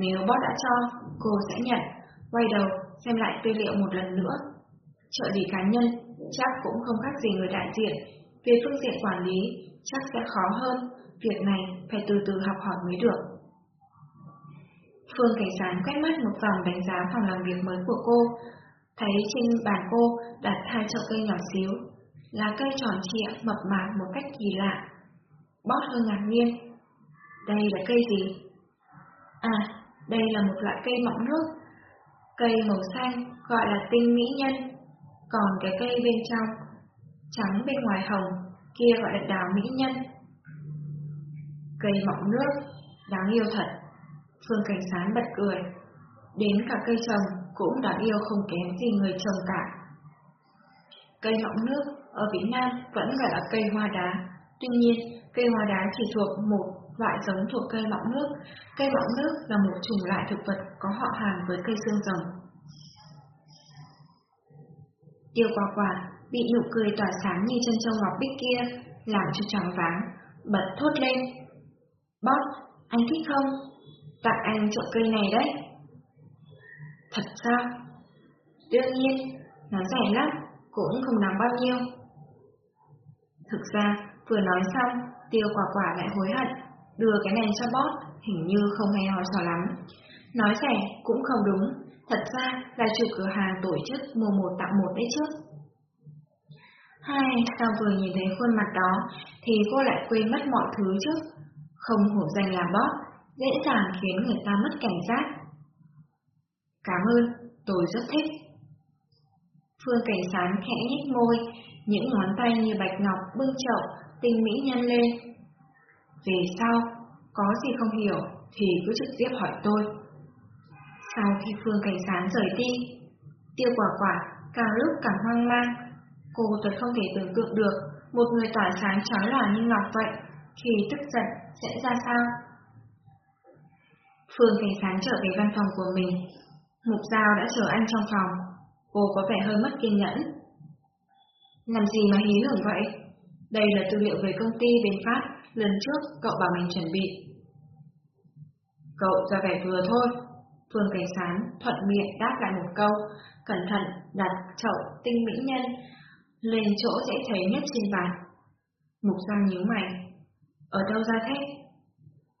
Speaker 1: Nếu boss đã cho, cô sẽ nhận, quay đầu xem lại tư liệu một lần nữa. Trợ lý cá nhân chắc cũng không khác gì người đại diện. Về phương diện quản lý, chắc sẽ khó hơn. Việc này phải từ từ học hỏi mới được. Phương Cảnh Sán quét mắt một vòng đánh giá phòng làm việc mới của cô. Thấy trên bàn cô đặt hai chậu cây nhỏ xíu, lá cây tròn trịa mập mạp một cách kỳ lạ. Bót hơi ngạc nhiên. Đây là cây gì? À, đây là một loại cây mọng nước. Cây màu xanh gọi là tinh mỹ nhân, còn cái cây bên trong, trắng bên ngoài hồng, kia gọi là đào mỹ nhân. Cây mọng nước, đáng yêu thật. Phương Cảnh Sán bật cười. Đến cả cây trồng cũng đáng yêu không kém gì người trồng cả. Cây họng nước ở Việt Nam vẫn gọi là cây hoa đá. Tuy nhiên, cây hoa đá chỉ thuộc một loại giống thuộc cây mọng nước. Cây mọng nước là một chủng loại thực vật có họ hàng với cây xương rồng. Tiêu quả quả bị nụ cười tỏa sáng như chân trong ngọc bích kia, làm cho tròn váng, bật thốt lên. Bót, anh thích không? Tặng anh chậu cây này đấy. Thật sao? Đương nhiên, nó rẻ lắm, cũng không đáng bao nhiêu. Thực ra, vừa nói xong, tiêu quả quả lại hối hận, đưa cái này cho bót, hình như không hay ho cho lắm. Nói rẻ cũng không đúng, thật ra là chủ cửa hàng tổ chức mua một tặng một đấy chứ. Hai, sao vừa nhìn thấy khuôn mặt đó, thì cô lại quên mất mọi thứ chứ. Không hổ danh là bót, dễ dàng khiến người ta mất cảnh giác. Cảm ơn, tôi rất thích. Phương Cảnh Sán khẽ nhếch môi, những ngón tay như bạch ngọc bưng chậu, tinh mỹ nhăn lên. Về sau, có gì không hiểu thì cứ trực tiếp hỏi tôi. Sau khi Phương Cảnh Sán rời đi, tiêu quả quả càng lúc càng hoang mang. Cô thật không thể tưởng tượng được một người tỏa sáng trắng lòa như ngọc vậy, khi tức giận sẽ ra sao. Phương Cảnh sáng trở về văn phòng của mình. Mục Giao đã chờ anh trong phòng. Cô có vẻ hơi mất kiên nhẫn. Làm gì mà hí hưởng vậy? Đây là tư liệu về công ty bên Pháp, lần trước cậu bảo mình chuẩn bị. Cậu ra vẻ vừa thôi. Phương Cảnh Sán thuận miệng đáp lại một câu, cẩn thận đặt chậu tinh mỹ nhân lên chỗ dễ thấy nhất trên bàn. Mục Giao nhíu mày. Ở đâu ra thế?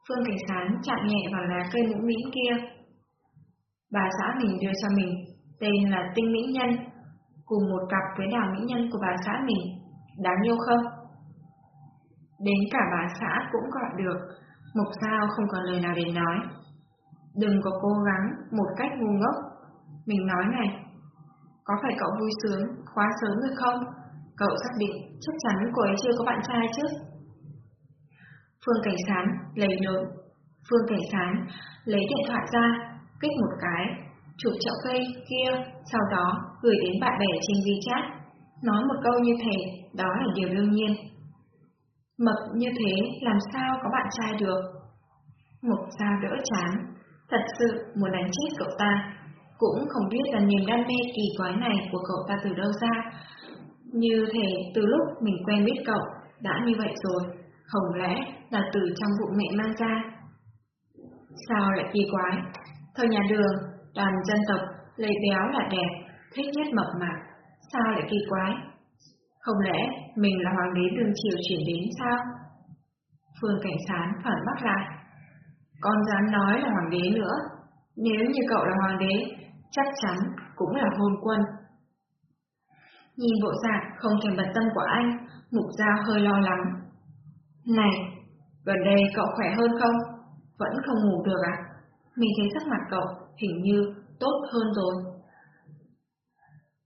Speaker 1: Phương Cảnh Sán chạm nhẹ vào lá cây mũ mỹ kia. Bà xã mình đưa cho mình, tên là Tinh Mỹ Nhân, cùng một cặp với đào mỹ nhân của bà xã mình. Đáng yêu không? Đến cả bà xã cũng gọi được, Mục Giao không còn lời nào để nói. Đừng có cố gắng một cách ngu ngốc. Mình nói này, có phải cậu vui sướng, quá sớm rồi không? Cậu xác định chắc chắn cô ấy chưa có bạn trai chứ? Phương Cảnh Sán lấy lớn. Phương Cảnh Sán lấy điện thoại ra, kích một cái, chụp chậu cây kia, sau đó gửi đến bạn bè trên WeChat, nói một câu như thế, đó là điều đương nhiên. Mập như thế làm sao có bạn trai được? Một sao đỡ chán, thật sự muốn đánh chết cậu ta, cũng không biết là niềm đam mê kỳ quái này của cậu ta từ đâu ra. Như thể từ lúc mình quen biết cậu, đã như vậy rồi, không lẽ là từ trong bụng mẹ mang ra? Sao lại kỳ quái? Thời nhà đường, toàn dân tộc, lấy béo là đẹp, thích nhất mập mạp, sao lại kỳ quái? Không lẽ mình là hoàng đế đường triều chuyển đến sao? Phương Cảnh Sán phản bác lại. Con dám nói là hoàng đế nữa, nếu như cậu là hoàng đế, chắc chắn cũng là hôn quân. Nhìn bộ dạng không thèm bật tâm của anh, Mục dao hơi lo lắng. Này, gần đây cậu khỏe hơn không? Vẫn không ngủ được à? Mình thấy sắc mặt cậu hình như tốt hơn rồi.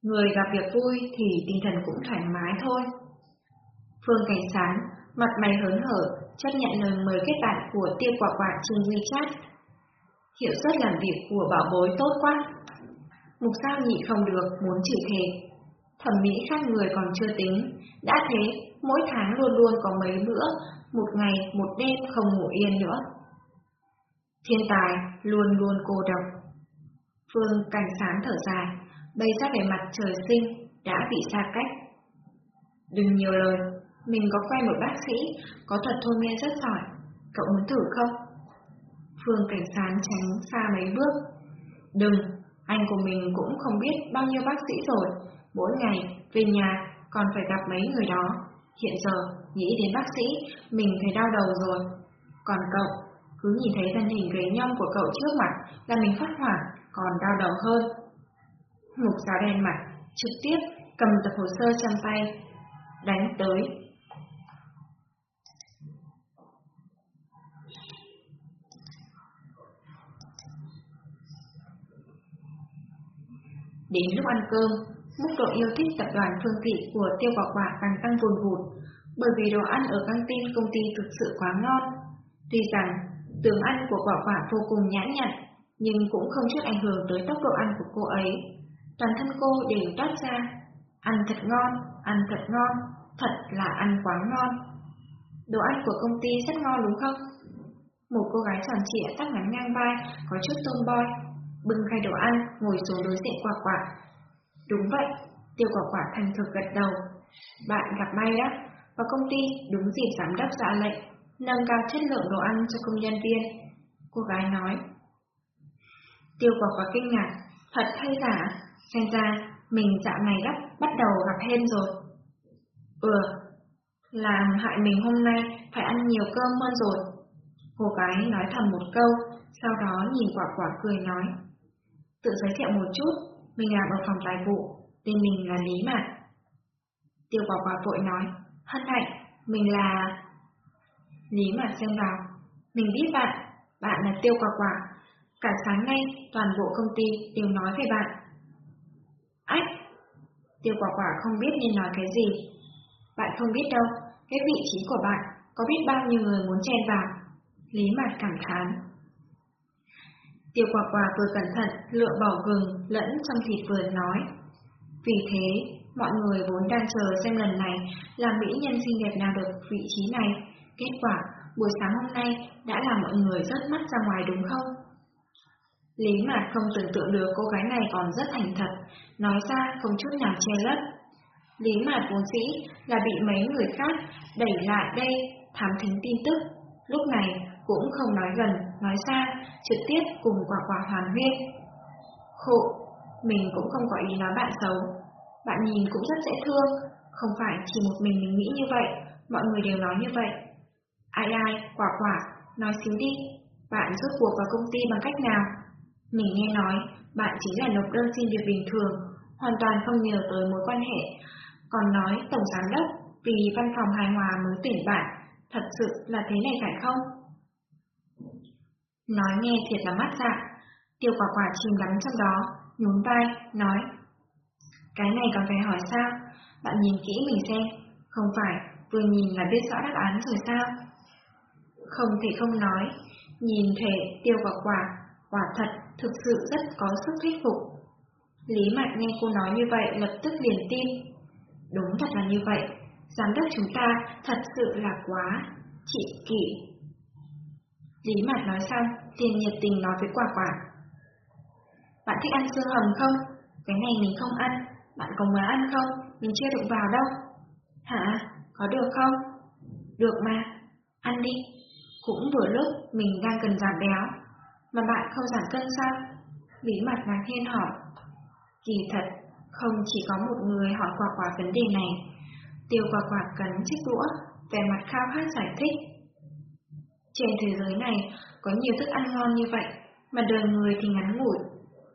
Speaker 1: Người gặp việc vui thì tinh thần cũng thoải mái thôi. Phương Cảnh Sáng, mặt mày hớn hở, chấp nhận lời mời kết bạn của tiêu quả quả trên WeChat. Hiệu suất làm việc của bảo bối tốt quá. Mục sao nhị không được, muốn chịu thề. Thẩm mỹ khác người còn chưa tính, đã thế, mỗi tháng luôn luôn có mấy bữa, một ngày, một đêm không ngủ yên nữa. Thiên tài luôn luôn cô độc. Phương cảnh sáng thở dài, bây ra về mặt trời sinh, đã bị xa cách. Đừng nhiều lời, mình có quen một bác sĩ, có thuật thôi miên rất giỏi, cậu muốn thử không? Phương cảnh sáng tránh xa mấy bước. Đừng, anh của mình cũng không biết bao nhiêu bác sĩ rồi, mỗi ngày về nhà còn phải gặp mấy người đó. Hiện giờ, nghĩ đến bác sĩ, mình thấy đau đầu rồi. Còn cậu, cứ nhìn thấy thân hình gầy nhom của cậu trước mặt là mình phát hoảng, còn đau đầu hơn. Mục giáo đen mặt, trực tiếp cầm tập hồ sơ trong tay, đánh tới. Đến lúc ăn cơm, mức độ yêu thích tập đoàn Phương Thị của tiêu quả quả càng tăng vùn vụt, bởi vì đồ ăn ở căng tin công ty thực sự quá ngon. Tuy rằng tướng ăn của quả quả vô cùng nhã nhặn, nhưng cũng không chút ảnh hưởng tới tốc độ ăn của cô ấy. Toàn thân cô đều toát ra, ăn thật ngon, ăn thật ngon, thật là ăn quá ngon. Đồ ăn của công ty rất ngon đúng không? Một cô gái tròn trịa tóc ngắn ngang vai, có chút tôn boy, bưng khay đồ ăn, ngồi xuống đối diện quả quả. Đúng vậy, tiêu quả quả thành thực gật đầu. Bạn gặp may đó, và công ty đúng dịp giám đốc ra lệnh, nâng cao chất lượng đồ ăn cho công nhân viên. Cô gái nói. Tiêu quả quả kinh ngạc, thật hay giả, xem ra mình dạo này gấp bắt đầu gặp hên rồi. Ừ, làm hại mình hôm nay phải ăn nhiều cơm hơn rồi. Cô gái nói thầm một câu, sau đó nhìn quả quả cười nói. Tự giới thiệu một chút, mình làm ở phòng tài vụ, tên mình là Lý Mạn. Tiêu quả quả vội nói, hân hạnh, mình là... Lý Mạn xem vào, mình biết bạn, bạn là Tiêu quả quả. Cả sáng nay, toàn bộ công ty đều nói về bạn. Ách! Tiêu quả quả không biết nên nói cái gì. Bạn không biết đâu, cái vị trí của bạn có biết bao nhiêu người muốn chen vào. Lý Mạt cảm thán. Tiêu quả quả vừa cẩn thận lựa bỏ gừng lẫn trong thịt vừa nói. Vì thế, mọi người vốn đang chờ xem lần này là mỹ nhân xinh đẹp nào được vị trí này. Kết quả, buổi sáng hôm nay đã làm mọi người rớt mắt ra ngoài đúng không? Lý Mạt không tưởng tượng được cô gái này còn rất thành thật, nói ra không chút nào che lấp. Lý Mạt vốn dĩ là bị mấy người khác đẩy lại đây thám thính tin tức, lúc này cũng không nói gần, nói xa, trực tiếp cùng quả quả hoàn huyên. Khổ, mình cũng không có ý nói bạn xấu. Bạn nhìn cũng rất dễ thương, không phải chỉ một mình mình nghĩ như vậy, mọi người đều nói như vậy. Ai ai, quả quả, nói xíu đi, bạn rút cuộc vào công ty bằng cách nào? Mình nghe nói, bạn chính là nộp đơn xin việc bình thường, hoàn toàn không nhờ tới mối quan hệ. Còn nói tổng giám đốc vì văn phòng hài hòa mới tuyển bạn, thật sự là thế này phải không? Nói nghe thiệt là mắt dạ. Tiêu quả quả chìm đắm trong đó, nhún vai, nói. Cái này còn phải hỏi sao? Bạn nhìn kỹ mình xem, không phải vừa nhìn là biết rõ đáp án rồi sao? Không thể không nói, nhìn thể tiêu quả quả, quả thật thực sự rất có sức thuyết phục. Lý Mạch nghe cô nói như vậy lập tức liền tin. Đúng thật là như vậy, giám đốc chúng ta thật sự là quá, chị kỷ dí mặt nói xong, liền nhiệt tình nói với quả quả. Bạn thích ăn xương hầm không? Cái này mình không ăn, bạn có muốn ăn không? Mình chưa đụng vào đâu. Hả? Có được không? Được mà, ăn đi. Cũng vừa lúc mình đang cần giảm béo, mà bạn không giảm cân sao? Lý mặt ngạc nhiên hỏi. Kỳ thật, không chỉ có một người hỏi quả quả vấn đề này. Tiêu quả quả cắn chiếc đũa, vẻ mặt khao khát giải thích. Trên thế giới này có nhiều thức ăn ngon như vậy, mà đời người thì ngắn ngủi.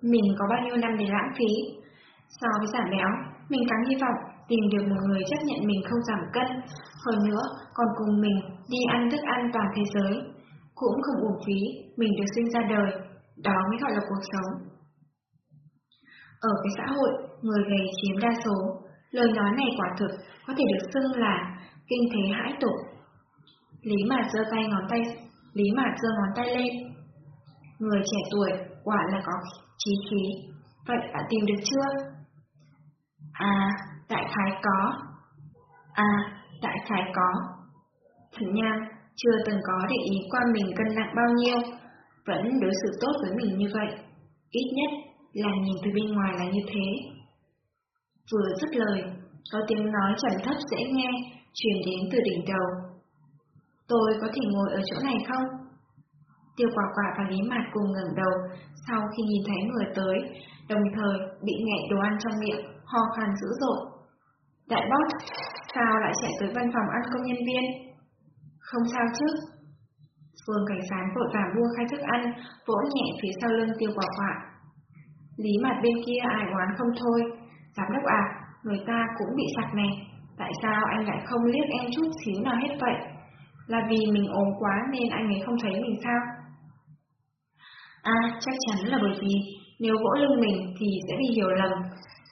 Speaker 1: Mình có bao nhiêu năm để lãng phí? So với giảm béo, mình càng hy vọng tìm được một người chấp nhận mình không giảm cân, hơn nữa còn cùng mình đi ăn thức ăn toàn thế giới. Cũng không uổng phí, mình được sinh ra đời, đó mới gọi là cuộc sống. Ở cái xã hội, người gầy chiếm đa số, lời nói này quả thực có thể được xưng là kinh thế hãi tục. Lý Mạt giơ tay ngón tay, Lý Mạt giơ ngón tay lên. Người trẻ tuổi quả là có trí khí, vậy đã tìm được chưa? À, đại khái có. À, đại khái có. Thần Nham chưa từng có để ý qua mình cân nặng bao nhiêu, vẫn đối xử tốt với mình như vậy. Ít nhất là nhìn từ bên ngoài là như thế. Vừa dứt lời, có tiếng nói trầm thấp dễ nghe, truyền đến từ đỉnh đầu. Tôi có thể ngồi ở chỗ này không? Tiêu quả quả và Lý Mạt cùng ngẩng đầu, sau khi nhìn thấy người tới, đồng thời bị nghẹn đồ ăn trong miệng, ho khan dữ dội. Đại bót sao lại chạy tới văn phòng ăn công nhân viên? Không sao chứ. Phương cảnh sán vội vàng buông khai thức ăn, vỗ nhẹ phía sau lưng tiêu quả quả. Lý mặt bên kia ai oán không thôi. Giám đốc à, người ta cũng bị sặc nè. Tại sao anh lại không liếc em chút xíu nào hết vậy? Là vì mình ốm quá nên anh ấy không thấy mình sao? À, chắc chắn là bởi vì nếu vỗ lưng mình thì sẽ bị hiểu lầm,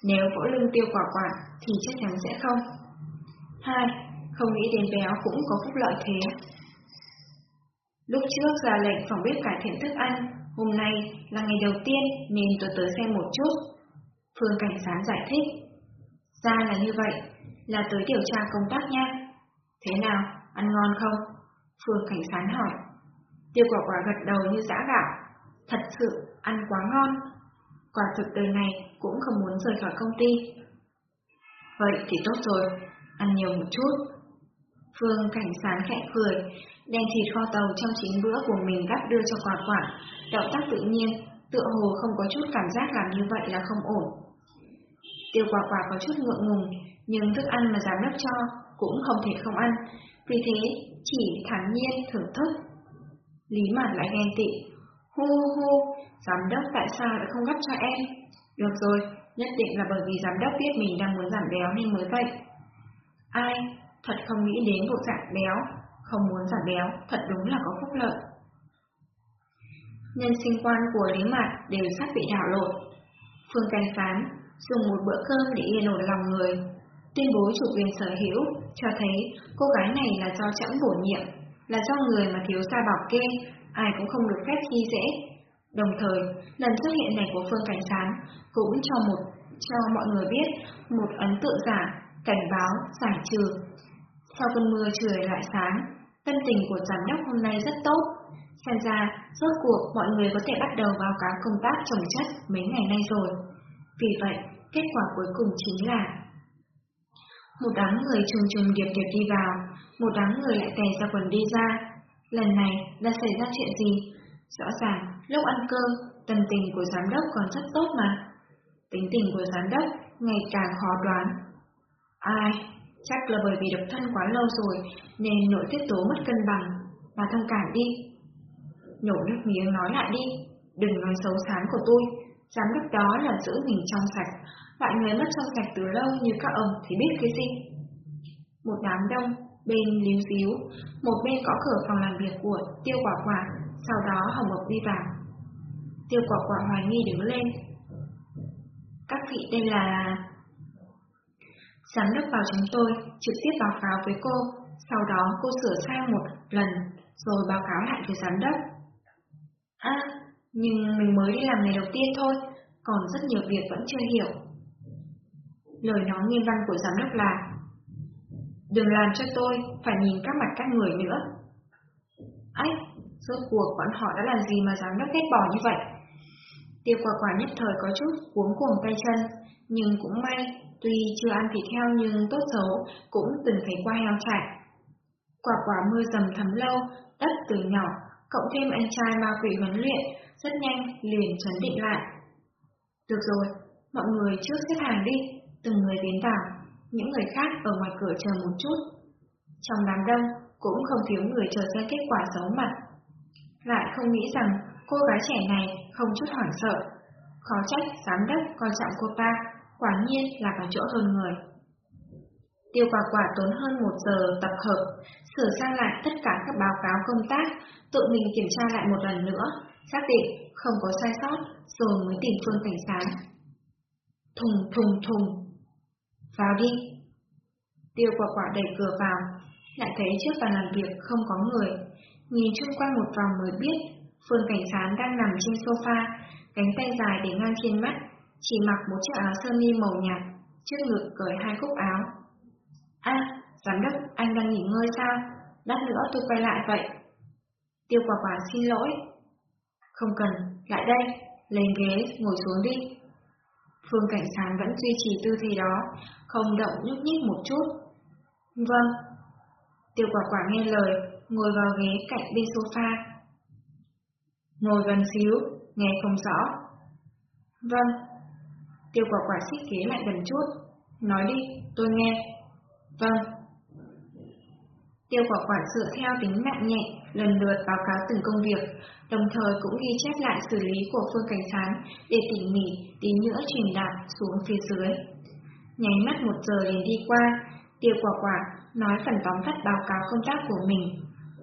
Speaker 1: nếu vỗ lưng tiêu quả quả thì chắc chắn sẽ không. Hai, không nghĩ đến béo cũng có phúc lợi thế. Lúc trước ra lệnh phòng bếp cải thiện thức ăn, hôm nay là ngày đầu tiên nên tôi tới xem một chút. Phương Cảnh Sán giải thích. Ra là như vậy, là tới điều tra công tác nha. Thế nào, ăn ngon không? Phương Cảnh Sán hỏi. Tiêu quả quả gật đầu như giã gạo. Thật sự, ăn quá ngon. Quả thực đời này cũng không muốn rời khỏi công ty. Vậy thì tốt rồi, ăn nhiều một chút. Phương Cảnh Sán khẽ cười, đem thịt kho tàu trong chính bữa của mình gắp đưa cho quả quả, động tác tự nhiên, tựa hồ không có chút cảm giác làm như vậy là không ổn. Tiêu quả quả có chút ngượng ngùng, nhưng thức ăn mà giám đốc cho cũng không thể không ăn, vì thế chỉ thản nhiên thưởng thức. Lý mặt lại ghen tị, hu hu hu, giám đốc tại sao lại không gấp cho em? Được rồi, nhất định là bởi vì giám đốc biết mình đang muốn giảm béo nên mới vậy. Ai, thật không nghĩ đến bộ dạng béo, không muốn giảm béo, thật đúng là có phúc lợi. Nhân sinh quan của Lý Mạt đều sắp bị đảo lộn. Phương Canh Phán dùng một bữa cơm để yên ổn lòng người, tuyên bố chủ quyền sở hữu, cho thấy cô gái này là do chẵn bổ nhiệm, là do người mà thiếu gia bảo kê, ai cũng không được phép khi dễ. Đồng thời, lần xuất hiện này của Phương Cảnh Sán cũng cho một cho mọi người biết một ấn tượng giả, cảnh báo, giải trừ. Sau cơn mưa trời lại sáng, tâm tình của giám đốc hôm nay rất tốt. Xem ra, rốt cuộc mọi người có thể bắt đầu báo cáo công tác trồng chất mấy ngày nay rồi. Vì vậy, kết quả cuối cùng chính là một đám người trùng trùng điệp điệp đi vào, một đám người lại tè ra quần đi ra. Lần này đã xảy ra chuyện gì? Rõ ràng, lúc ăn cơm, tâm tình của giám đốc còn rất tốt mà. Tính tình của giám đốc ngày càng khó đoán. Ai? Chắc là bởi vì độc thân quá lâu rồi nên nội tiết tố mất cân bằng. Bà thông cảm đi. Nhổ nước miếng nói lại đi. Đừng nói xấu sáng của tôi. Giám đốc đó là giữ mình trong sạch, Loại người mất trong sạch từ lâu như các ông thì biết cái gì? Một đám đông, bên líu díu, một bên có cửa phòng làm việc của tiêu quả quả, sau đó hồng mộc đi vào. Tiêu quả quả hoài nghi đứng lên. Các vị đây là... Giám đốc vào chúng tôi, trực tiếp báo cáo với cô, sau đó cô sửa sai một lần, rồi báo cáo lại với giám đốc. À, nhưng mình mới đi làm ngày đầu tiên thôi, còn rất nhiều việc vẫn chưa hiểu. Lời nói nghiêm văn của giám đốc là Đừng làm cho tôi phải nhìn các mặt các người nữa. Ách, rốt cuộc bọn họ đã làm gì mà giám đốc ghét bỏ như vậy? Tiêu quả quả nhất thời có chút cuống cuồng tay chân, nhưng cũng may, tuy chưa ăn thịt heo nhưng tốt xấu cũng từng thấy qua heo chạy. Quả quả mưa dầm thấm lâu, đất từ nhỏ, cộng thêm anh trai ma quỷ huấn luyện, rất nhanh liền chấn định lại. Được rồi, mọi người trước xếp hàng đi, từng người đến vào, những người khác ở ngoài cửa chờ một chút. Trong đám đông cũng không thiếu người chờ xem kết quả xấu mặt. Lại không nghĩ rằng cô gái trẻ này không chút hoảng sợ. Khó trách giám đốc coi trọng cô ta, quả nhiên là có chỗ hơn người. Tiêu quả quả tốn hơn một giờ tập hợp, sửa sang lại tất cả các báo cáo công tác, tự mình kiểm tra lại một lần nữa, xác định không có sai sót, rồi mới tìm phương cảnh sáng. Thùng thùng thùng, vào đi. Tiêu quả quả đẩy cửa vào, lại thấy trước bàn làm việc không có người. Nhìn chung quanh một vòng mới biết, Phương Cảnh Sán đang nằm trên sofa, cánh tay dài để ngang trên mắt, chỉ mặc một chiếc áo sơ mi màu nhạt, trước ngực cởi hai cúc áo. À, giám đốc, anh đang nghỉ ngơi sao? Lát nữa tôi quay lại vậy. Tiêu quả quả xin lỗi. Không cần, lại đây, lên ghế, ngồi xuống đi. Phương Cảnh Sán vẫn duy trì tư thế đó, không động nhúc nhích một chút. Vâng. Tiêu quả quả nghe lời, ngồi vào ghế cạnh bên sofa. Ngồi gần xíu, nghe không rõ. Vâng. Tiêu quả quả xích ghế lại gần chút. Nói đi,
Speaker 2: tôi nghe.
Speaker 1: Vâng. Tiêu quả quả dựa theo tính nặng nhẹ, lần lượt báo cáo từng công việc, đồng thời cũng ghi chép lại xử lý của Phương Cảnh Sán để tỉ mỉ tí nữa truyền đạt xuống phía dưới. Nháy mắt một giờ liền đi qua, tiêu quả quả nói phần tóm tắt báo cáo công tác của mình.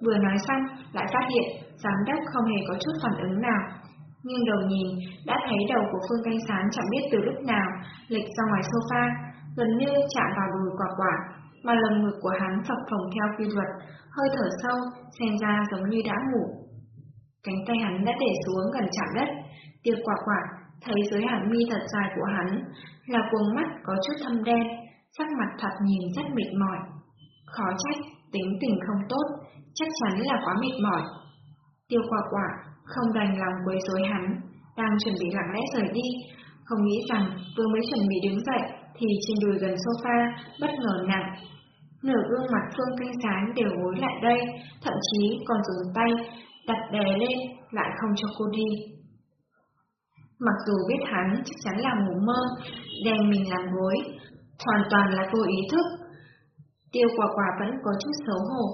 Speaker 1: Vừa nói xong, lại phát hiện giám đốc không hề có chút phản ứng nào. Nhưng đầu nhìn, đã thấy đầu của Phương Canh Sán chẳng biết từ lúc nào, lệch ra ngoài sofa, gần như chạm vào đùi quả quả, mà lồng ngực của hắn phập phồng theo quy luật, hơi thở sâu, xem ra giống như đã ngủ. Cánh tay hắn đã để xuống gần chạm đất, tiêu quả quả thấy dưới hàng mi thật dài của hắn là cuồng mắt có chút thâm đen, sắc mặt thật nhìn rất mệt mỏi. Khó trách, tính tình không tốt, chắc chắn là quá mệt mỏi. Tiêu quả quả không đành lòng quấy rối hắn, đang chuẩn bị lặng lẽ rời đi, không nghĩ rằng vừa mới chuẩn bị đứng dậy thì trên đùi gần sofa bất ngờ nặng. Nửa gương mặt Phương Canh Sáng đều gối lại đây, thậm chí còn dùng tay đặt đè lên lại không cho cô đi. Mặc dù biết hắn chắc chắn là ngủ mơ, đem mình làm gối, hoàn toàn là vô ý thức. Tiêu quả quả vẫn có chút xấu hổ,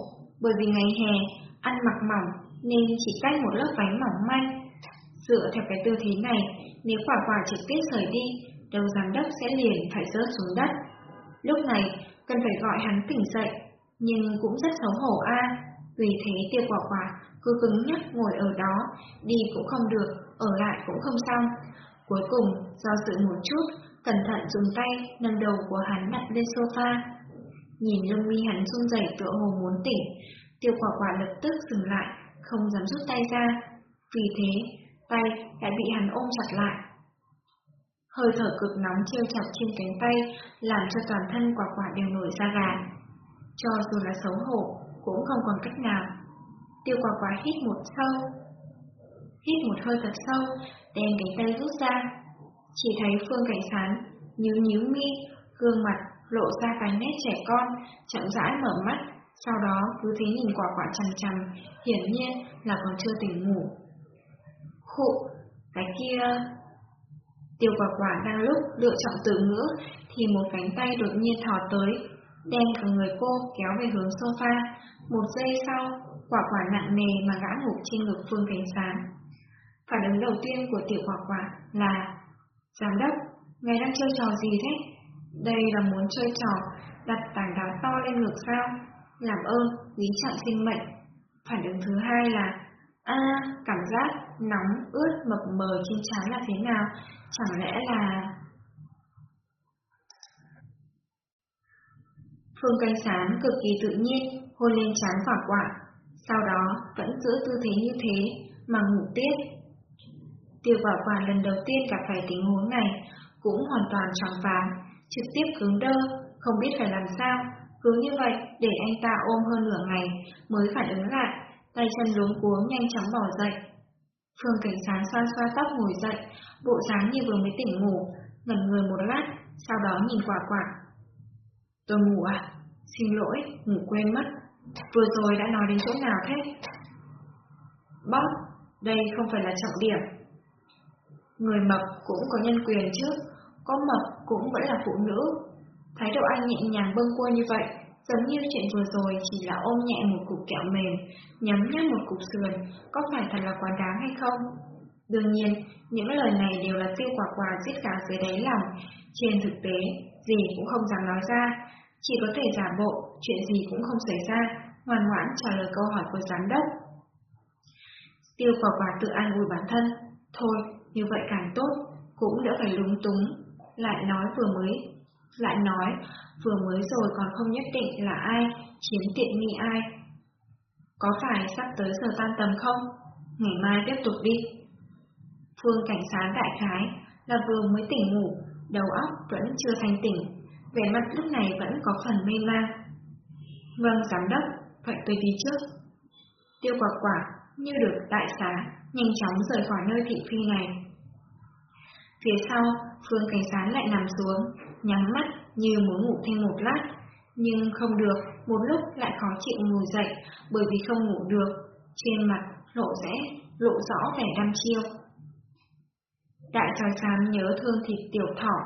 Speaker 1: bởi vì ngày hè, ăn mặc mỏng nên chỉ cách một lớp váy mỏng manh. Dựa theo cái tư thế này, nếu quả quả trực tiếp rời đi, đầu giám đốc sẽ liền phải rớt xuống đất. Lúc này, cần phải gọi hắn tỉnh dậy, nhưng cũng rất xấu hổ a. Vì thế tiêu quả quả cứ cứng nhắc ngồi ở đó, đi cũng không được, ở lại cũng không xong. Cuối cùng, do dự một chút, cẩn thận dùng tay nâng đầu của hắn đặt lên sofa. Nhìn lông mi hắn run rẩy tựa hồ muốn tỉnh, tiêu quả quả lập tức dừng lại, không dám rút tay ra. Vì thế, tay lại bị hắn ôm chặt lại. Hơi thở cực nóng treo chặt trên cánh tay, làm cho toàn thân quả quả đều nổi da gà. Cho dù là xấu hổ, cũng không còn cách nào. Tiêu quả quả hít một sâu, hít một hơi thật sâu, đem cánh tay rút ra. Chỉ thấy Phương Cảnh Sán nhíu nhíu mi, gương mặt lộ ra cái nét trẻ con, chậm rãi mở mắt, sau đó cứ thế nhìn quả quả chằm chằm, hiển nhiên là còn chưa tỉnh ngủ. Khụ, cái kia... Tiêu quả quả đang lúc lựa chọn từ ngữ thì một cánh tay đột nhiên thò tới, đem cả người cô kéo về hướng sofa. Một giây sau, quả quả nặng nề mà gã ngục trên ngực Phương Cảnh Sán. Phản ứng đầu tiên của tiểu quả quả là Giám đốc, ngài đang chơi trò gì thế? Đây là muốn chơi trò đặt tảng đá to lên ngực sao? Làm ơn, quý trọng sinh mệnh. Phản ứng thứ hai là a cảm giác nóng, ướt, mập mờ trên trán là thế nào? Chẳng lẽ là... Phương canh sán cực kỳ tự nhiên, hôn lên trán quả quả, sau đó vẫn giữ tư thế như thế mà ngủ tiếp. Tiêu quả quả lần đầu tiên gặp phải tình huống này cũng hoàn toàn tròn váng, trực tiếp cứng đơ, không biết phải làm sao, cứ như vậy để anh ta ôm hơn nửa ngày mới phản ứng lại, tay chân luống cuống nhanh chóng bỏ dậy. Phương cảnh sáng xoa xoa tóc ngồi dậy, bộ dáng như vừa mới tỉnh ngủ, ngẩn người một lát, sau đó nhìn quả quả. Tôi ngủ à? Xin lỗi, ngủ quên mất. Vừa rồi đã nói đến chỗ nào thế? Bóp, đây không phải là trọng điểm. Người mập cũng có nhân quyền chứ, có mập cũng vẫn là phụ nữ. Thái độ anh nhẹ nhàng bâng cua như vậy, giống như chuyện vừa rồi chỉ là ôm nhẹ một cục kẹo mềm, nhắm nháp một cục sườn, có phải thật là quá đáng hay không? Đương nhiên, những lời này đều là tiêu quả quả giết cả dưới đáy lòng, trên thực tế, gì cũng không dám nói ra, chỉ có thể giả bộ, chuyện gì cũng không xảy ra, ngoan ngoãn trả lời câu hỏi của giám đốc. Tiêu quả quả tự an ủi bản thân, thôi, như vậy càng tốt, cũng đỡ phải lúng túng, lại nói vừa mới, lại nói vừa mới rồi còn không nhất định là ai chiếm tiện nghi ai. Có phải sắp tới giờ tan tầm không? Ngày mai tiếp tục đi. Phương cảnh sáng đại khái là vừa mới tỉnh ngủ, đầu óc vẫn chưa thanh tỉnh, vẻ mặt lúc này vẫn có phần mê man. Vâng, giám đốc, vậy tôi đi trước. Tiêu quả quả như được đại xá, nhanh chóng rời khỏi nơi thị phi này. Phía sau, Phương Cảnh sáng lại nằm xuống, nhắm mắt như muốn ngủ thêm một lát, nhưng không được, một lúc lại khó chịu ngồi dậy bởi vì không ngủ được, trên mặt lộ rẽ, lộ rõ vẻ đăm chiêu. Đại sói xám nhớ thương thịt tiểu thỏ,